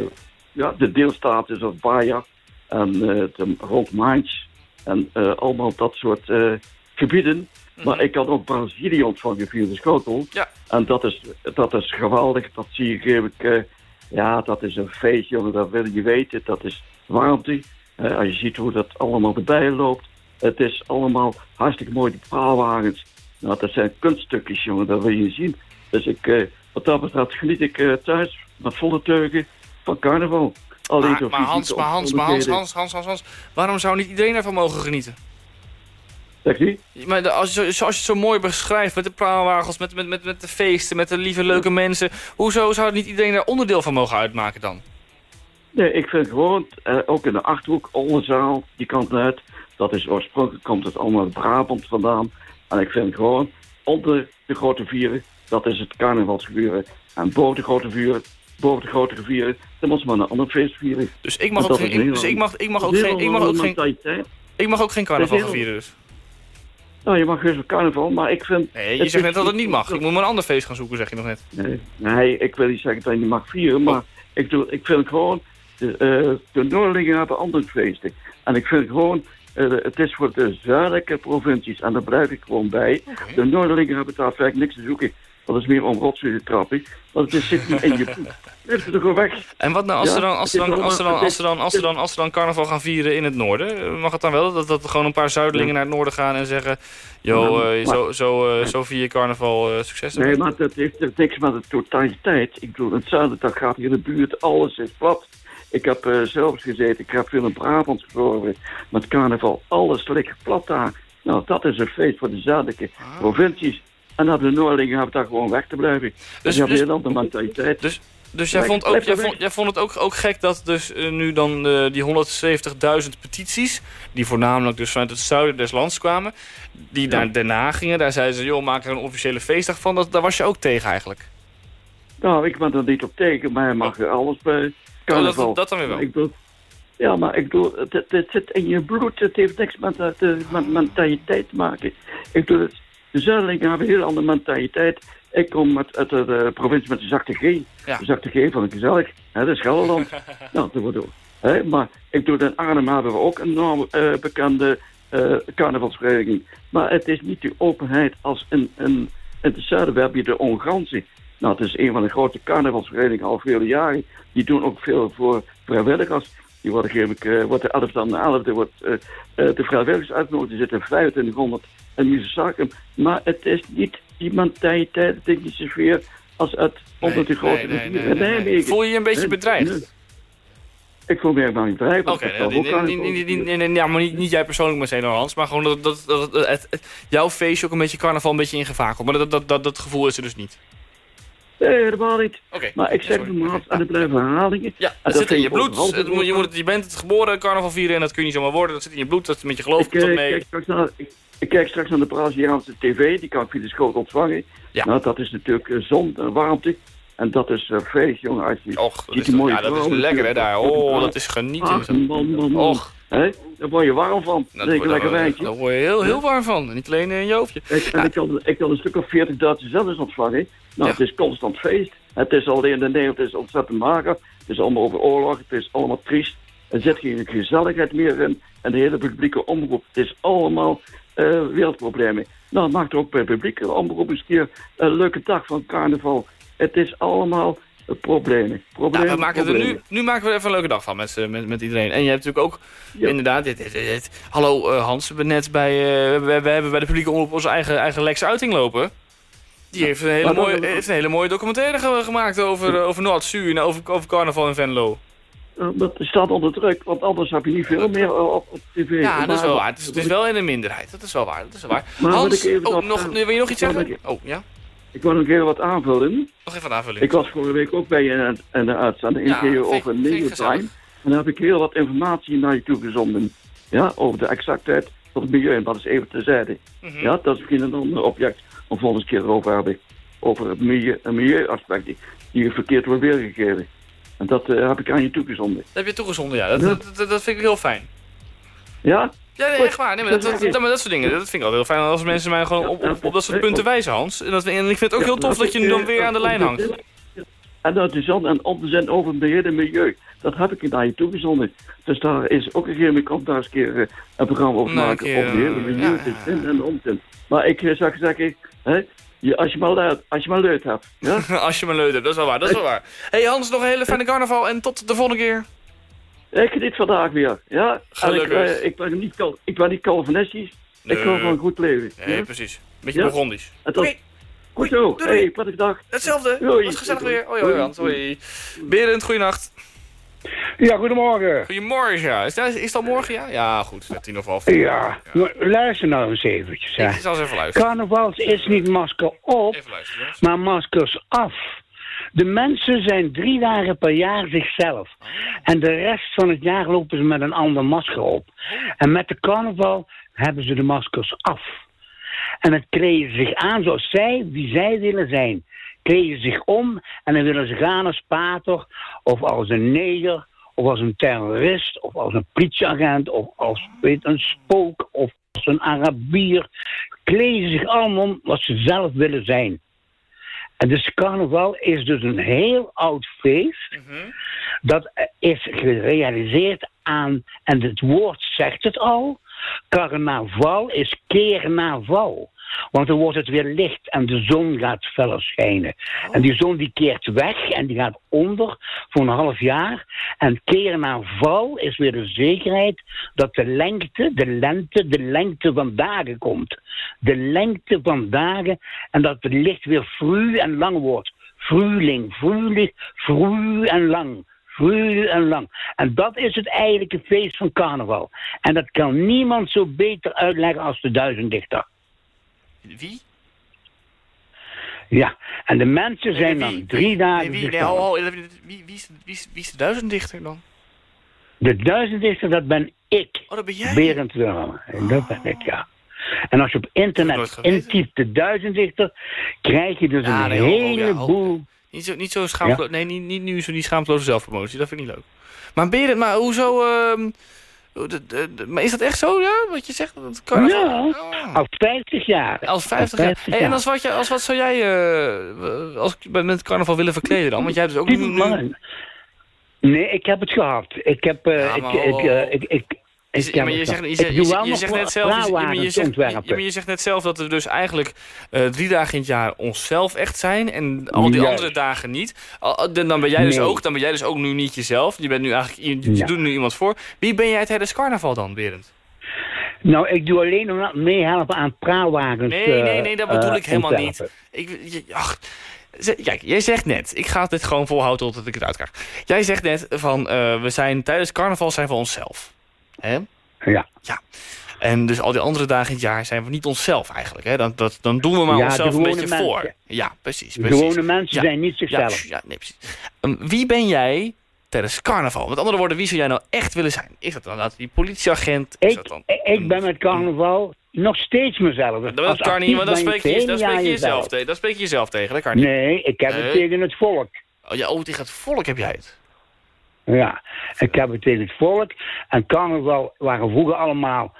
ja, de deelstaten zoals Baja en eh, de, rond Mainz en eh, allemaal dat soort eh, gebieden. Maar ik kan ook Brazilië ontvangen via de schotel. Ja. En dat is, dat is geweldig. Dat zie je, ik, eh, ja, dat is een feest, jongen. Dat wil je weten. Dat is warmte. Als je ziet hoe dat allemaal erbij loopt. Het is allemaal hartstikke mooi, die praalwagens. Nou, dat zijn kunststukjes, jongen. Dat wil je zien. Dus ik, eh, wat dat betreft geniet ik eh, thuis met volle teugen van carnaval. Alleen Maar, maar Hans, maar Hans, maar Hans. Hans, Hans, Hans, Hans. Waarom zou niet iedereen ervan mogen genieten? Zegt u? Maar als je, zoals je het zo mooi beschrijft, met de praalwagens, met, met, met, met de feesten, met de lieve leuke mensen. Hoezo zou niet iedereen daar onderdeel van mogen uitmaken dan? Nee, ik vind gewoon, eh, ook in de Achterhoek, Oldenzaal, die kant uit. Dat is oorspronkelijk, komt het allemaal uit Brabant vandaan. En ik vind gewoon, onder de grote vieren, dat is het carnavalsgebeuren. En boven de grote vieren, boven de grote vieren, dan moet maar een ander feest vieren. Dus ik mag ook geen, dus ik mag, ik mag ook geen, ik mag ook geen, ik mag ook geen carnaval vieren dus. Nou, je mag heus wel carnaval, maar ik vind... Nee, je zegt net dat het niet mag. Ik moet maar een ander feest gaan zoeken, zeg je nog net. Nee, nee, ik wil niet zeggen dat je niet mag vieren, maar ik, doe, ik vind gewoon, de, eh, de Noordelingen hebben andere feesten. En ik vind gewoon, eh, het is voor de zuidelijke provincies, en daar blijf ik gewoon bij. De Noordelingen hebben daar vaak niks te zoeken. Dat is meer om te trappen. Want het is, zit niet in je bloed. Neem ze er gewoon weg. En wat nou als ze dan, als ze het is dan, als ze dan, carnaval gaan vieren in het noorden? Mag het dan wel? Dat, dat er gewoon een paar zuidelingen naar het noorden gaan en zeggen... Yo, Ja, eh, zo, zo, eh, zo vier je carnaval eh, succes. Nee, maar dat heeft niks met de totaliteit. Ik bedoel, het dat gaat hier in de buurt, alles is plat. Ik heb zelfs gezeten, ik heb veel in Brabant. Met carnaval, alles ligt plat daar. Nou, dat is een feest voor de zuidelijke Ah. provincies. En dan de Noordelingen hebben daar gewoon weg te blijven. Dus, die hebben dus- een andere mentaliteit. Dus, dus jij vond, ook, jij, vond, weg. jij vond het ook, ook gek dat dus eh, nu dan eh, die 170.000 petities... die voornamelijk dus vanuit het zuiden des lands kwamen... die naar Den Haag gingen, daar zeiden ze... joh, maak er een officiële feestdag van. Dat, daar was je ook tegen eigenlijk. Nou, ik ben er niet op tegen, maar hij mag er alles bij carnaval. Oh, dat- dat dan weer wel. Ik bedoel, ja, maar ik bedoel, het, het, het zit in je bloed. Het heeft niks met, met, met, met mentaliteit te maken. Ik bedoel, het- de Zuidelingen hebben een heel andere mentaliteit. Ik kom uit, uit de, de provincie met de zachte G. Ja. De zachte G van het gezellig. Hè, dat is Gelderland. *laughs* nou, dat wordt. Hè, maar ik bedoel, in Arnhem hebben we ook een enorm eh, bekende eh, carnavalsvereniging. Maar het is niet de openheid als in, in, in het zuiden. We hebben hier de Ongansen. Nou, het is een van de grote carnavalsverenigingen al vele jaren. Die doen ook veel voor vrijwilligers. Die worden, geef ik, eh, wordt de 11e aan de 11e wordt eh, de vrijwilligers uitgenodigd. Er zitten 2500 en nieuwe zaken. Maar het is niet die mentaliteit, de technische sfeer als uit onder de grote nee, nee, nee, nee. Voel je je een beetje bedreigd? Ik voel me helemaal niet bedreigd. Oké, nee, maar niet, niet jij persoonlijk met Zeno Hans, maar gewoon dat, dat, dat, het, het- jouw feestje ook een beetje carnaval een beetje ingevakeld. Maar dat, dat, dat, dat gevoel is er dus niet. Nee, helemaal niet. Oké. Maar ik zeg nogmaals, en er blijven herhalingen. Ja, het dat zit in je bloed. Het je, moet, je bent het geboren carnaval vieren en dat kun je niet zomaar worden. Dat zit in je bloed, dat is met je geloof Ik, komt dat eh, mee. kijk ik, kijk straks naar de Braziliaanse tv, die kan ik via de schoot ontvangen. Nou, dat is natuurlijk eh, zon en warmte. En dat is eh, feest, jongen. Als je Och, dat is, mooie ja, dat is lekker hè daar. Oh, dat is genieten. Ach, man, man, man. Och. Hè? Daar word je warm van. Dat wordt- lekker wijntje. Daar word je heel, heel warm van. Niet alleen in je hoofdje. Ik, en ik, kan, ik kan een stuk of 40 Duitse zenders ontvangen. Nou, het is constant feest. Het is alleen de Nederland, het is ontzettend mager. Het is allemaal over oorlog, het is allemaal triest. Er zit geen gezelligheid meer in. En de hele publieke omroep, het is allemaal wereldproblemen. Nou, maak er ook bij publieke omroep eens een keer een leuke dag van carnaval. Het is allemaal eh, problemen. problemen Nou, we maken er problemen. nu, nu maken we er even een leuke dag van met, met, met iedereen. En je hebt natuurlijk ook, inderdaad, dit, dit, hallo eh, Hans, we hebben net bij, eh, we, we hebben bij de publieke omroep onze eigen, eigen Lex Uiting lopen. Die heeft een hele, maar dan- mooie, heeft een hele mooie documentaire ge- gemaakt over, eh, over Noord-Zuur en over, over carnaval in Venlo. Eh, Dat staat onder druk, want anders heb je niet veel meer eh, op, op tv. Ja, dat is wel waar. Het is, het is wel in de minderheid. Dat is wel waar. Dat is wel waar. Maar Hans, ik even oh, nog- nog, wil je nog iets zeggen? ik- Oh, ja? Ik wil nog even wat aanvullen. Nog even een aanvulling. Ik was vorige week ook bij je in, in de uitzending. Ja, keer over gezellig. En dan heb ik heel wat informatie naar je toegezonden. Ja, over de exactheid van het milieu. En dat is even terzijde. Mhm. Ja, dat is misschien een ander object om volgende keer over te hebben. Over het milieu, een milieuaspect die, die verkeerd wordt weergegeven. En dat eh, heb ik aan je toegezonden. Dat heb je toegezonden, ja. Dat, dat, dat, dat vind ik heel fijn. Ja? Ja, nee, echt waar. Nee, maar dat, dat, dat, maar dat soort dingen, dat vind ik altijd heel fijn als mensen mij gewoon op, op, op dat soort punten wijzen, Hans. En, dat, en ik vind het ook heel tof dat je nu dan weer aan de lijn hangt. En dat is dan en zijn over het beheer en milieu. Dat heb ik naar je toegezonden. Dus daar is ook een keer mee komt daar eens een keer eh, een programma over Nou, maken. een Op beheer en eh, milieu, ja, zin en onzin. Maar ik eh, zou zeggen, hè, je, als je maar leuk, als je maar leuk hebt. Ja? Als je me leuk *laughs* hebt, dat is wel waar, dat is wel waar. hey Hans, nog een hele fijne carnaval en tot de volgende keer. Ik geniet vandaag weer. Ja? En ik, Gelukkig. eh, ik, ben niet, ik ben niet Calvinistisch. Ik hou van een goed leven. Nee, ja? precies. Beetje Ja? Burgondisch. Goed zo. Hey, prettige dag. Hetzelfde. Doei. Was gezellig weer. Hoi, hoi Hans. Hoi. Berend, goeienacht. Ja, goedemorgen. Goedemorgen, ja. Is, dat- is al morgen, ja? Ja, goed. Tien of half. Ja, maar luister nou eens eventjes. Hè. Ik zal eens even luisteren. Carnaval is niet masker op, maar maskers af. De mensen zijn drie dagen per jaar zichzelf. En de rest van het jaar lopen ze met een ander masker op. En met de carnaval hebben ze de maskers af. En het kleden zich aan zoals zij, wie zij willen zijn. Kleden zich om en dan willen ze gaan als pater, of als een neger, of als een terrorist, of als een politieagent, of als weet, een spook, of als een Arabier. Kleden zich allemaal wat ze zelf willen zijn. En dus carnaval is dus een heel oud feest. Dat eh, is gerealiseerd aan, en het woord zegt het al, carnaval is keernaval. Want dan wordt het weer licht en de zon gaat feller schijnen. En die zon die keert weg en die gaat onder voor een half jaar. En keernaval is weer de zekerheid dat de lengte, de lente, de lengte van dagen komt. De lengte van dagen en dat het licht weer vroeg en lang wordt. Vroeling, vroeg, vroeg en lang. Vroeg en lang. En dat is het eigenlijke feest van carnaval. En dat kan niemand zo beter uitleggen als de duizenddichter. Wie? Ja, en de mensen zijn dan drie dagen Nee, wie, nee, zichzelf. ho, ho, wie, wie, wie, is, wie, de duizenddichter dan? De duizenddichter, dat ben ik. Oh, dat ben jij? Berend Willem. Dat ben ik, ja. En als je op internet intypt de duizenddichter, krijg je dus Ja, een nee, ja, ho. heleboel... Niet zo, niet zo schaamteloos. Nee, niet, niet nu zo die schaamteloze zelfpromotie. Dat vind ik niet leuk. Maar Berend, maar hoezo... ehm, de- maar is dat echt zo, ja? Wat je zegt? Dat kan Ja, al 50 jaar. Als 50 jaar. Hey, en als wat, je, als wat zou jij eh, als, met carnaval willen verkleden dan? Want jij hebt dus ook nu... nu Nee, ik heb het gehad. Ik heb... eh, Ja, ik, ik, ho. ik, ik, Is- maar je zegt, je, je, zegt net zelf, je, je- zegt, ontwerpen. je- maar je zegt net zelf dat we dus eigenlijk eh, drie dagen in het jaar onszelf echt zijn en al die Juist. andere dagen niet. Al- Dan ben jij dus Nee. ook, dan ben jij dus ook nu niet jezelf. Je bent nu eigenlijk, je, Ja. doet nu iemand voor. Wie ben jij tijdens carnaval dan, Berend? Nou, ik doe alleen nog meehelpen aan praalwagens. Nee, nee, nee, dat bedoel eh, ik helemaal ontwerpen. niet. Ik, ach, kijk, jij zegt net, ik ga dit gewoon volhouden totdat ik het uitkrijg. Jij zegt net van, eh, we zijn tijdens carnaval zijn we onszelf. Hè? Ja. Ja. En dus al die andere dagen in het jaar zijn we niet onszelf eigenlijk. Hè? Dan, dat, dan doen we maar Ja, onszelf een beetje mensen. voor. Ja, precies. De precies. gewone mensen Ja. zijn niet zichzelf. Ja, ja, nee, precies. Ehm, wie ben jij tijdens carnaval? Met andere woorden, wie zou jij nou echt willen zijn? Is dat dan die politieagent? Is dat dan... Ik ben met carnaval nog steeds mezelf. Dat kan niet, want spreek je, spreek je jezelf tegen. Dan spreek je jezelf tegen, dat kan niet. Nee, ik heb het tegen het volk. Oh, ja, oh, tegen het volk heb jij het. Ja, ik heb het tegen het volk. En carnaval waren vroeger allemaal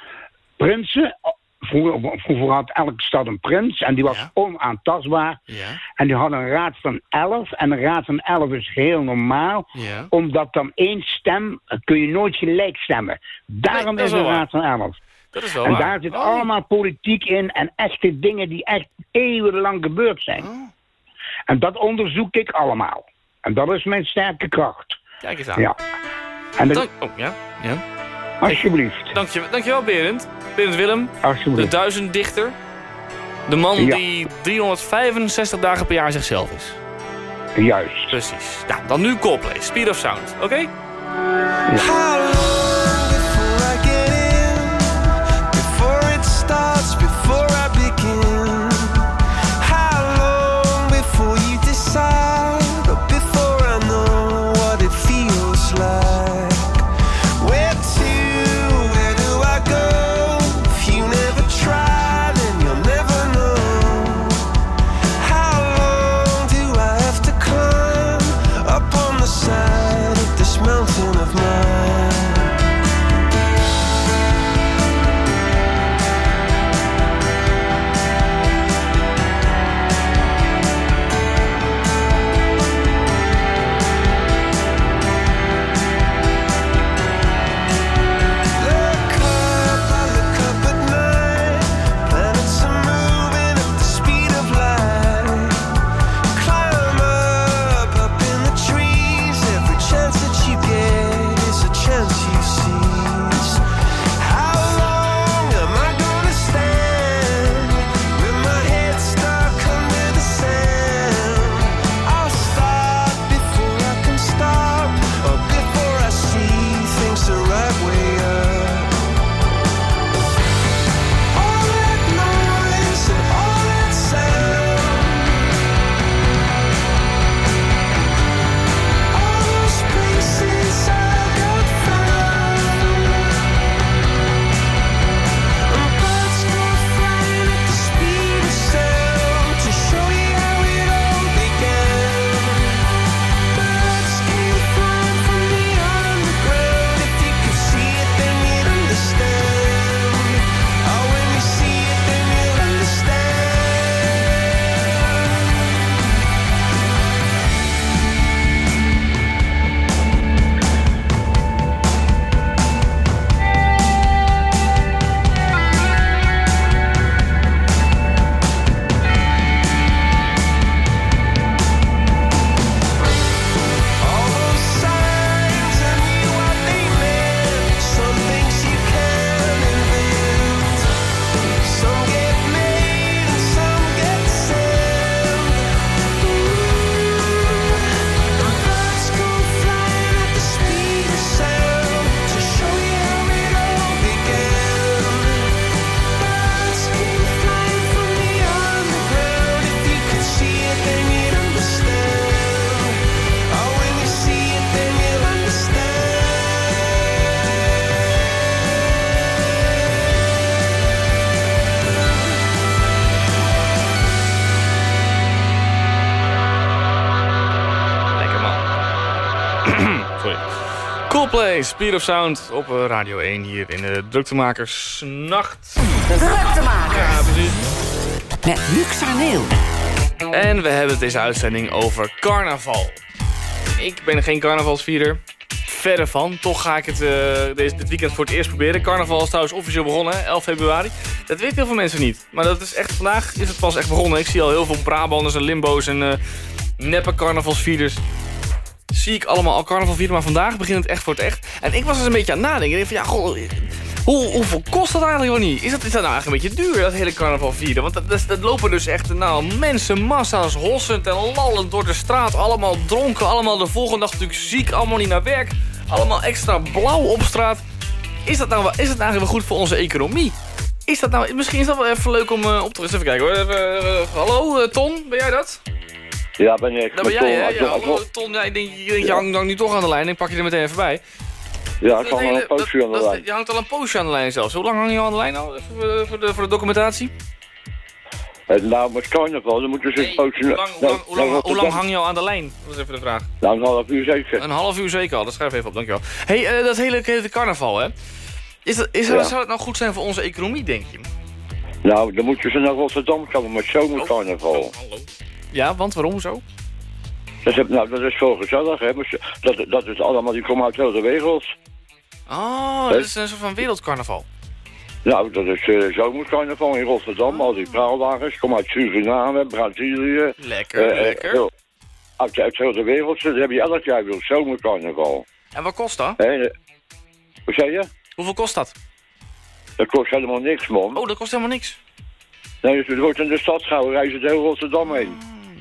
prinsen. Vroeger, vroeger had elke stad een prins en die was onaantastbaar. Ja. En die had een raad van elf. En een raad van elf is heel normaal. Ja. Omdat dan één stem, kun je nooit gelijk stemmen. Daarom Nee, is is een raad van elf. Dat is wel en waar. daar zit Oh. allemaal politiek in en echte dingen die echt eeuwenlang gebeurd zijn. Oh. En dat onderzoek ik allemaal. En dat is mijn sterke kracht. Kijk eens aan. Ja. En Dank, oh, ja, ja. alsjeblieft. Dank je, dankjewel, Berend. Berend Willem, de Alsjeblieft. duizenddichter. De man Ja. die 365 dagen per jaar zichzelf is. Juist. Precies. Ja, dan nu Coldplay, Speed of Sound. Oké? Speed of Sound op eh, Radio 1 hier in de Druktemakers Nacht. Druktemakers. Ja, precies. Met Luc Sarneel. En we hebben deze uitzending over carnaval. Ik ben geen carnavalsvierder. Verre van. Toch ga ik het eh, deze, dit weekend voor het eerst proberen. Carnaval is trouwens officieel begonnen, hè, 11 februari. Dat weten heel veel mensen niet. Maar dat is echt, vandaag is het pas echt begonnen. Ik zie al heel veel Brabanders en Limbo's en eh neppe carnavalsvierders. Zie ik allemaal al carnaval vieren, maar vandaag begint het echt voor het echt. En ik was dus een beetje aan het nadenken. Ik dacht van, ja, goh, hoe, hoeveel kost dat eigenlijk wel niet? Is dat, is dat nou eigenlijk een beetje duur, dat hele carnaval vieren? Want dat, dat, lopen dus echt nou, mensenmassa's hossend en lallend door de straat. Allemaal dronken, allemaal de volgende dag natuurlijk ziek, allemaal niet naar werk. Allemaal extra blauw op straat. Is dat nou, is dat nou eigenlijk wel goed voor onze economie? Is dat nou, misschien is dat wel even leuk om eh, op te rusten. Even kijken hoor. Even, eh, hallo, eh, Ton, ben jij dat? Ja, ben ik. Dat ben jij, hè? Ja, Ton, ja, ik denk, je, hangt dan nu toch aan de lijn. Ik pak je er meteen even bij. Ja, ik Dat hang al een poosje aan de dat- dat- lijn. Je hangt al een poosje aan de lijn zelfs. Hoe lang hang je al aan de lijn al? Even voor, de, voor de documentatie? Eh, Nou, met carnaval, dan moeten ze een poosje... Hoe lang, hang je al aan de lijn? Dat is even de vraag. Nou, een half uur zeker. Een half uur zeker al, dat schrijf even op, dankjewel. hey, eh, dat hele, hele carnaval, hè? Is dat, is, Ja. Zou het nou goed zijn voor onze economie, denk je? Nou, dan moeten ze naar Rotterdam komen met Oh. zomercarnaval. Ja, want waarom zo? Dat is, nou, dat is zo gezellig, hè. Dat, dat is allemaal, die komen uit heel de wereld. Oh, dat is een soort van wereldcarnaval. Nou, dat is uh, zomercarnaval in Rotterdam. Al die praalwagens komen uit Suriname, Brazilië. Lekker, eh, lekker. heel- uit, uit heel de wereld. Dat heb je elk jaar weer zomercarnaval. En wat kost dat? Eh, Wat zei je? Hoeveel kost dat? Dat kost helemaal niks, man. Oh, dat kost helemaal niks. Nee, dus het wordt in de stad gehouden, reizen door heel Rotterdam heen.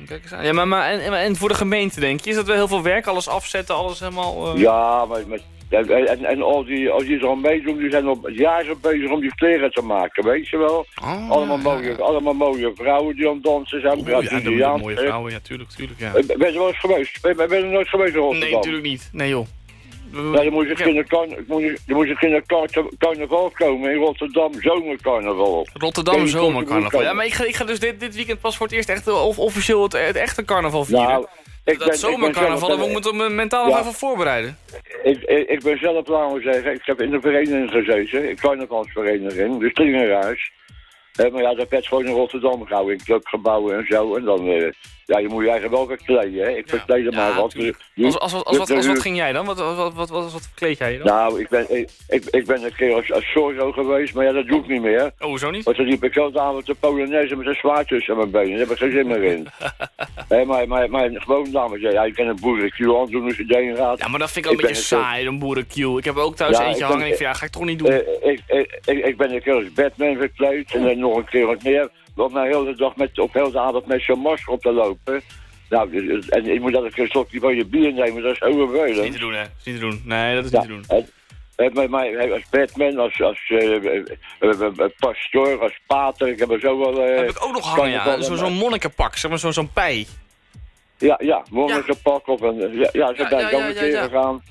Kijk eens aan. Ja, maar, maar en, en- voor de gemeente, denk je? Is dat wel heel veel werk? Alles afzetten, alles helemaal... eh, Ja, maar, maar en, en, en al die, als die er al meedoen, die zijn al jaren bezig om die kleren te maken, weet je wel? Oh, allemaal, mooie, allemaal mooie vrouwen die aan het dansen zijn, Oeh, ja, dat Braziliaans. mooie vrouwen, ja, tuurlijk, tuurlijk, ja. Eh, Ben je wel eens geweest? Ben, ben ben je er nooit geweest in Rotterdam? Nee, natuurlijk niet. Nee, joh. Ja, dan moet je Ja. in carna- carnaval komen in Rotterdam, zomercarnaval. Rotterdam zomercarnaval. Ja, maar ik ga, ik ga dus dit, dit weekend pas voor het eerst echt eh, of, officieel het, het echte carnaval vieren. Nou, ik dat ben- zomercarnaval, daar moet ik me mentaal nog even voorbereiden. Ik, ik, ik ben zelf, laten we zeggen, ik heb in de vereniging gezeten, in carnavalsvereniging, de Stringerhuis. Eh, maar ja, dat werd gewoon in Rotterdam gehouden, in clubgebouwen en zo. En dan, eh, ja, je moet je eigen wel verkleden, hè. Ik verkleed er maar wat. Als, als, als, als, wat, als wat ging jij dan? Wat, wat, wat, wat, wat, jij je dan? Nou, ik ben, ik, ik, ik ben een keer als, als Zorro geweest, maar ja, dat doe ik niet meer. Oh, hoezo niet? Want dan liep ik zo de avond de Polonaise met een zwaard tussen mijn benen. Daar heb ik geen zin meer in. *laughs* Hé, maar, maar, maar gewoon dames, ja, je kan een boerenkiel aandoen als je heen gaat. Ja, maar dat vind ik al een beetje saai, een boerenkiel. Ik heb er ook thuis Ja, eentje ik hangen ben- en ik vind, ja, ga ik toch niet doen. Eh, ik, ik, ik, ik ben een keer als Batman verkleed en dan nog een keer wat meer. Heel de dag met, op heel de avond met zo'n masker op te lopen. Nou, dus- en ik moet dat een slokje van je bier nemen, dat is zo vervelend. niet te doen, hè? Dat is niet te doen. Nee, dat is Ja, niet te doen. en- en bij mij, als Batman, als, als eh, eh, eh, eh, pastoor, als pater, ik heb er zo wel... eh, heb ik ook nog hangen, ja. carnaval- Zo- Zo'n monnikenpak, zeg maar, zo- zo'n pij. Ja, ja, monnikenpak op een... Ja, ja zo Ja, ben ja, ik ook ja, een ja, keer ja. gegaan.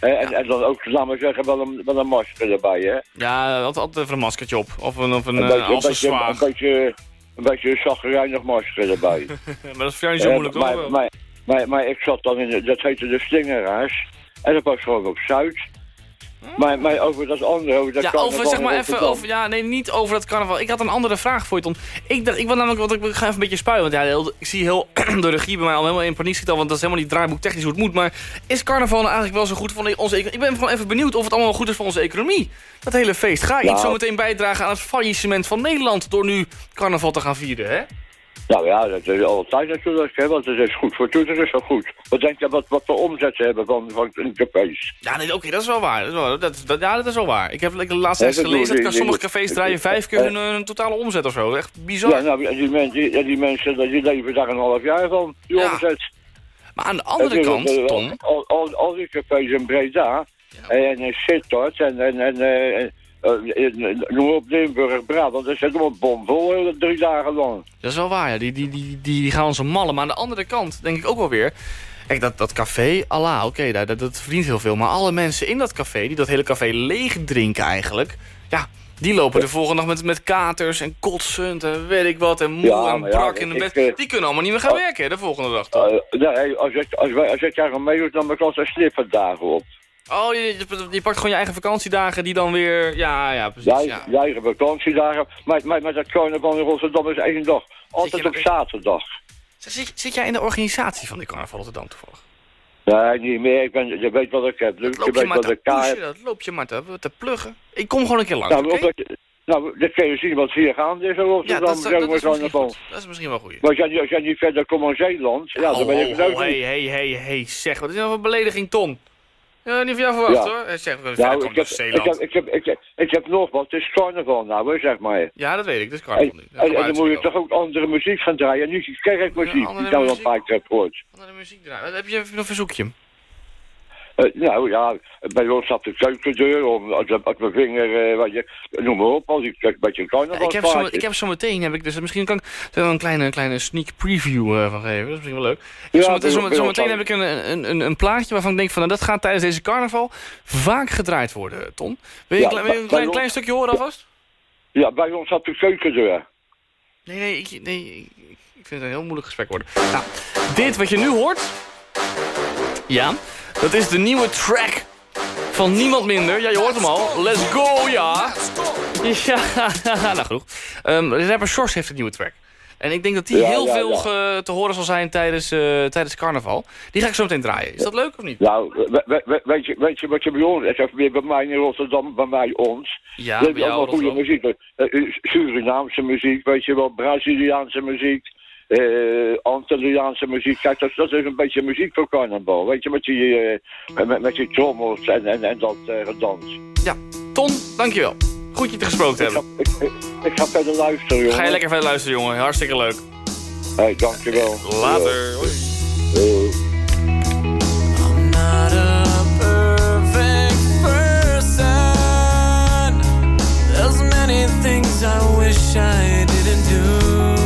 En, en dan ook, laat maar zeggen, wel een, wel een masker erbij, hè. Ja, altijd, altijd even een maskertje op. Of een, of een, Een, eh, beetje, een, beetje, accessoire. een beetje, een beetje een zaggerijnig masker erbij. *laughs* maar dat is voor jou niet zo Eh, moeilijk, maar, toch? Maar, maar, maar ik zat dan in, de, dat heette de Slingerhuis. En dat was gewoon op Zuid. Maar, maar over dat andere, over dat? Ja, over, zeg maar even, over, ja, nee, niet over dat carnaval. Ik had een andere vraag voor je, Ton. Ik dacht, ik wil namelijk, want ik, ga even een beetje spuien. Want ja, heel- ik zie heel *clears throat* de regie bij mij al helemaal in paniek schieten, want dat is helemaal niet draaiboek technisch hoe het moet. Maar is carnaval nou eigenlijk wel zo goed voor onze economie? Ik ben gewoon even benieuwd of het allemaal goed is voor onze economie. Dat hele feest. Ga je Ja. iets zo meteen bijdragen aan het faillissement van Nederland door nu carnaval te gaan vieren, hè? Nou ja, dat is altijd natuurlijk, hè, want het is goed voor toeters, is wel goed. Wat denk je wat, wat we omzet hebben van, van een cafés? Ja, nee, oké, dat is wel waar. Dat is wel, dat, dat- ja, dat is wel waar. Ik heb ik, de eens dat gelezen dat sommige cafés draaien vijf keer eh, hun, totale omzet of zo. Echt bizar. Ja, nou, die, mensen, die, die mensen die leven daar een half jaar van, die omzet. Maar aan de andere kant, Tom... Al, al, al die cafés in Breda, en in Sittard, en, en, en eh, eh, eh, noem op Limburg, Brabant, dat zit allemaal bomvol, eh, drie dagen lang. Dat is wel waar, ja. Die, die, die, die, die gaan ons mallen. Maar aan de andere kant denk ik ook wel weer... Kijk, dat, dat café, Allah, oké, dat, dat, verdient heel veel. Maar alle mensen in dat café, die dat hele café leeg drinken eigenlijk... Ja, die lopen de volgende dag met, met katers en kotsend en weet ik wat... en moe Ja, en ja, brak in de bed. ik- Die kunnen allemaal niet meer gaan Oh. werken de volgende dag. toch? Eh, nee, als ik, als, wij, als ik daar aan meedoet, dan altijd snipperdagen op. Oh, je, je, je pakt gewoon je eigen vakantiedagen die dan weer... Ja, ja, precies. Ja. je eigen vakantiedagen. Maar, maar, maar dat carnaval in Rotterdam is één dag. Altijd op zaterdag. Zit, zit jij in de organisatie van die carnaval Rotterdam toevallig? Nee, niet meer. Ik ben, je weet wat ik heb. Je je weet maar wat ik pushen, heb. dat loop je maar te, te pluggen. Ik kom gewoon een keer langs, Nou, oké? omdat je- nou, dan kun je zien wat hier gaande is in Ja, Rotterdam. dat, is- dat, is. Dat is misschien wel goed. Maar als jij, als jij niet verder komt aan Zeeland, ja, dan ben ik ook oh, hey, hey, hey, zeg, wat is nou voor belediging, Ton? Ja, niet van jou verwacht, hoor. Hij zegt, verder Nou, komt ik heb, ik, heb, ik, heb, ik, heb, ik heb nog wat. Het is carnaval nou, hè, zeg maar. Ja, dat weet ik, dat is carnaval nu. En, en dan moet je toch ook andere muziek gaan draaien. Niet die kerkmuziek, die andere ik nou al een muziek. paar keer heb gehoord. Andere muziek draaien. Heb je even een verzoekje? Eh, nou ja, bij ons staat de keukendeur, om, als, mijn vinger, eh, wat je, noem maar op, als ik een beetje een carnaval ik, heb zo, ik heb zo meteen, heb ik dus, misschien kan ik er een kleine, kleine sneak preview eh, van geven. Dat is misschien wel leuk. Ik heb Ja, ik een, een, een, plaatje waarvan ik denk van, nou, dat gaat tijdens deze carnaval vaak gedraaid worden, Ton. Wil je een, klein, klein, stukje horen alvast? Ja, bij ons staat de keukendeur. Nee, nee, ik, nee ik, ik vind het een heel moeilijk gesprek worden. Nou, dit wat je nu hoort... Ja, dat is de nieuwe track van niemand minder. Ja, je hoort hem al. Let's go, ja. Ja, *laughs* nou genoeg. De rapper heeft een nieuwe track. En ik denk dat die Ja, heel ja, veel ja. te horen zal zijn tijdens, eh, tijdens carnaval. Die ga ik zo meteen draaien. Is dat leuk of niet? Nou, we- we- we- weet, je, weet je wat je bij ons is? Weer bij mij in Rotterdam, bij mij ons. Ja, bij jou allemaal goede muziek. Eh, eh, Surinaamse muziek, weet je wel, Braziliaanse muziek. Eh Antilliaanse muziek. Kijk, dat, dat is een beetje muziek voor carnaval. Weet je, met die, eh, met, met die trommels en, en, en dat eh gedans. Ja, Ton, dankjewel. Goed je te gesproken te hebben. Ik, ik, ik ga verder luisteren, jongen. Ga je lekker verder luisteren, jongen. Hartstikke leuk. Hey, dankjewel. Later. Hoi. not a perfect person. There's many things I wish I didn't do.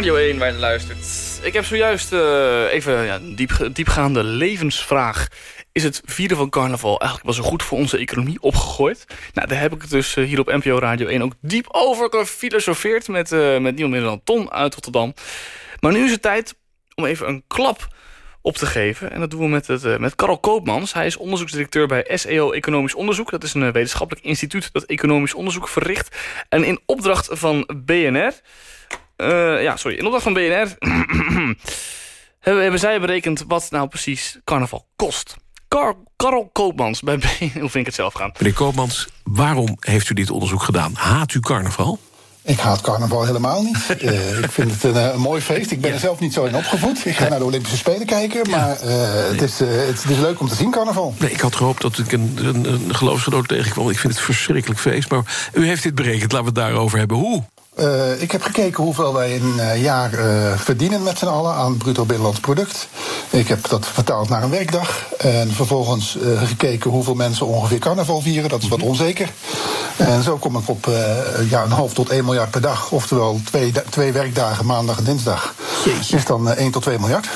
Radio 1, waar luistert. Ik heb zojuist eh, even ja, een diep, diepgaande levensvraag. Is het vieren van carnaval eigenlijk wel zo goed voor onze economie opgegooid? Nou, daar heb ik het dus eh, hier op NPO Radio 1 ook diep over gefilosofeerd... met, eh, met niemand minder dan Ton uit Rotterdam. Maar nu is het tijd om even een klap op te geven. En dat doen we met, het, met Karel Koopmans. Hij is onderzoeksdirecteur bij SEO Economisch Onderzoek. Dat is een wetenschappelijk instituut dat economisch onderzoek verricht. En in opdracht van BNR... eh, ja, sorry. In opdracht van BNR... *clears throat* hebben, hebben zij berekend wat nou precies carnaval kost. Kar Karel Koopmans bij BNR... *laughs* Hoe vind ik het zelf gaan? Meneer Koopmans, waarom heeft u dit onderzoek gedaan? Haat u carnaval? Ik haat carnaval helemaal niet. Uh, *laughs* ik vind het een, uh, een, mooi feest. Ik ben er zelf niet zo in opgevoed. Ik ga naar de Olympische Spelen kijken. Maar uh, het, is, het, is leuk om te zien, carnaval. Nee, ik had gehoopt dat ik een, een, een geloofsgenoot tegenkwam. Ik vind het een verschrikkelijk feest. Maar u heeft dit berekend. Laten we het daarover hebben. Hoe? Uh, ik heb gekeken hoeveel wij in een uh, jaar uh, verdienen met z'n allen aan bruto binnenlands product. Ik heb dat vertaald naar een werkdag. En vervolgens gekeken hoeveel mensen ongeveer carnaval vieren. Dat is wat onzeker. En zo kom ik op ja, een half tot 1 miljard per dag. Oftewel twee, twee werkdagen, maandag en dinsdag. Jeetje. Is dan 1 tot 2 miljard.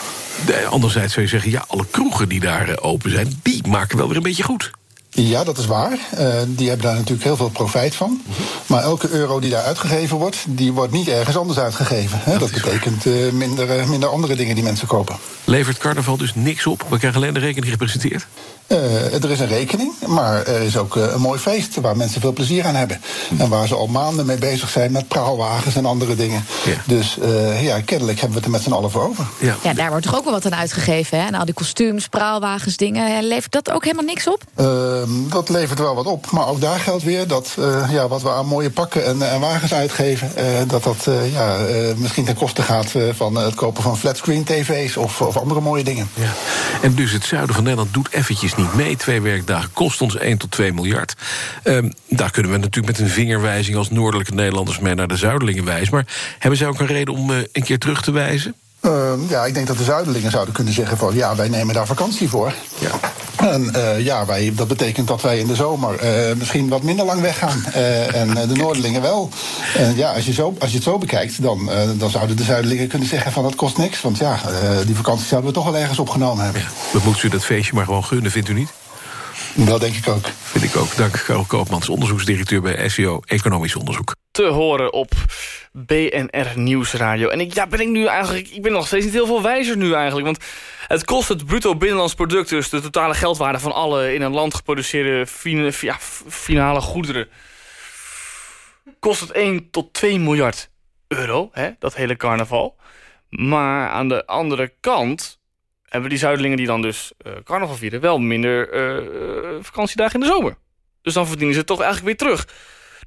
De, anderzijds zou je zeggen, ja, alle kroegen die daar open zijn... die maken wel weer een beetje goed. Ja, dat is waar. Uh, die hebben daar natuurlijk heel veel profijt van. Maar elke euro die daar uitgegeven wordt, die wordt niet ergens anders uitgegeven. Hè? Dat, dat betekent uh, minder, uh, minder andere dingen die mensen kopen. Levert carnaval dus niks op? We krijgen alleen de rekening gepresenteerd? er is een rekening, maar er is ook een mooi feest waar mensen veel plezier aan hebben. En waar ze al maanden mee bezig zijn met praalwagens en andere dingen. Ja. Dus ja, kennelijk hebben we het er met z'n allen voor over. Ja. ja, daar wordt toch ook wel wat aan uitgegeven, hè? En al die kostuums, praalwagens, dingen. Levert dat ook helemaal niks op? Dat levert wel wat op. Maar ook daar geldt weer dat uh, ja, wat we aan mooie pakken en, en wagens uitgeven... Uh, dat dat uh, ja, misschien ten koste gaat van het kopen van flatscreen tv's of, of andere mooie dingen. Ja. En dus het zuiden van Nederland doet eventjes niet mee. Twee werkdagen kost ons 1 tot 2 miljard. Um, daar kunnen we natuurlijk met een vingerwijzing als noordelijke Nederlanders mee naar de zuidelingen wijzen. Maar hebben zij ook een reden om een keer terug te wijzen? Uh, ja, ik denk dat de zuidelingen zouden kunnen zeggen van ja, wij nemen daar vakantie voor. Ja. En uh, ja, wij, dat betekent dat wij in de zomer uh, misschien wat minder lang weggaan. *laughs* en de Noorderlingen wel. En ja, als je, zo, als je het zo bekijkt, dan, dan zouden de Zuidelingen kunnen zeggen van dat kost niks. Want ja, die vakantie zouden we toch wel ergens opgenomen hebben. Ja, we moeten u dat feestje maar gewoon gunnen, vindt u niet? Dat denk ik ook. Vind ik ook. Dank, Karel Koopmans, onderzoeksdirecteur bij SEO Economisch Onderzoek. Te horen op BNR Nieuwsradio. En ik ja, ben ik nu eigenlijk... Ik ben nog steeds niet heel veel wijzer nu eigenlijk. Want het kost het bruto binnenlands product... dus de totale geldwaarde van alle in een land geproduceerde ja, finale goederen... kost het 1 tot 2 miljard euro, hè, dat hele carnaval. Maar aan de andere kant hebben die zuidelingen die dan dus uh, carnaval vieren... wel minder uh, vakantiedagen in de zomer. Dus dan verdienen ze toch eigenlijk weer terug.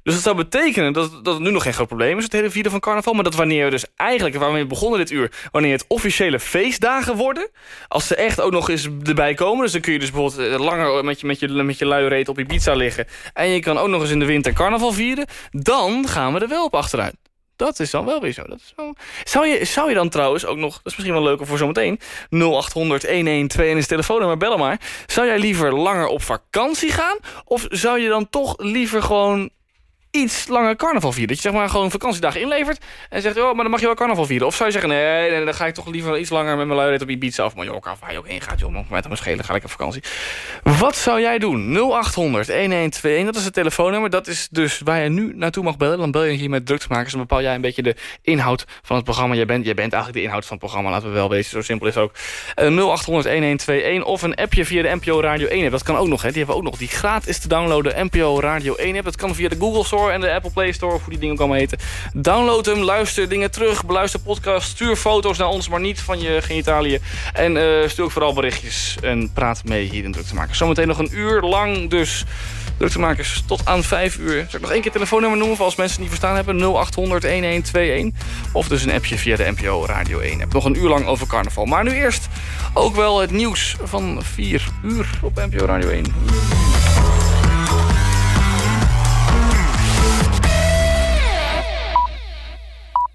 Dus dat zou betekenen dat, dat het nu nog geen groot probleem is... het hele vieren van carnaval. Maar dat wanneer we dus eigenlijk, waar we begonnen dit uur... wanneer het officiële feestdagen worden... als ze echt ook nog eens erbij komen... dus dan kun je dus bijvoorbeeld langer met je, met je, met je luie op liggen... en je kan ook nog eens in de winter carnaval vieren... dan gaan we er wel op achteruit. Dat is dan wel weer zo. Dat is zou, je, zou je dan trouwens ook nog, dat is misschien wel leuker voor zometeen... 0800 1121 is telefoonnummer, bellen maar. Zou jij liever langer op vakantie gaan? Of zou je dan toch liever gewoon iets langer carnaval vieren. Dat je zeg maar gewoon vakantiedagen inlevert en zegt, oh, maar dan mag je wel carnaval vieren. Of zou je zeggen, nee, nee dan ga ik toch liever iets langer met mijn luiheid op Ibiza of Mallorca, of waar je ook heen gaat, joh, met mij schelen, ga ik op vakantie. Wat zou jij doen? 0800 1121, dat is het telefoonnummer. Dat is dus waar je nu naartoe mag bellen. Dan bel je hier met druktemakers en bepaal jij een beetje de inhoud van het programma. Jij bent, jij bent eigenlijk de inhoud van het programma, laten we wel weten. Zo simpel is het ook. Uh, 0800 1121 of een appje via de NPO Radio 1 app. Dat kan ook nog, hè. Die hebben we ook nog. Die gratis te downloaden, NPO Radio 1 app. Dat kan via de Google Store en de Apple Play Store, of hoe die dingen kan heten. Download hem, luister dingen terug, beluister podcast, stuur foto's naar ons, maar niet van je genitaliën. En uh, stuur ook vooral berichtjes en praat mee hier in Druk te maken. Zometeen nog een uur lang dus druk te maken tot aan 5 uur. Zal ik nog één keer telefoonnummer noemen voor als mensen niet verstaan hebben? 0800 1121. Of dus een appje via de NPO Radio 1 Heb Nog een uur lang over carnaval. Maar nu eerst ook wel het nieuws van 4 uur op NPO Radio 1.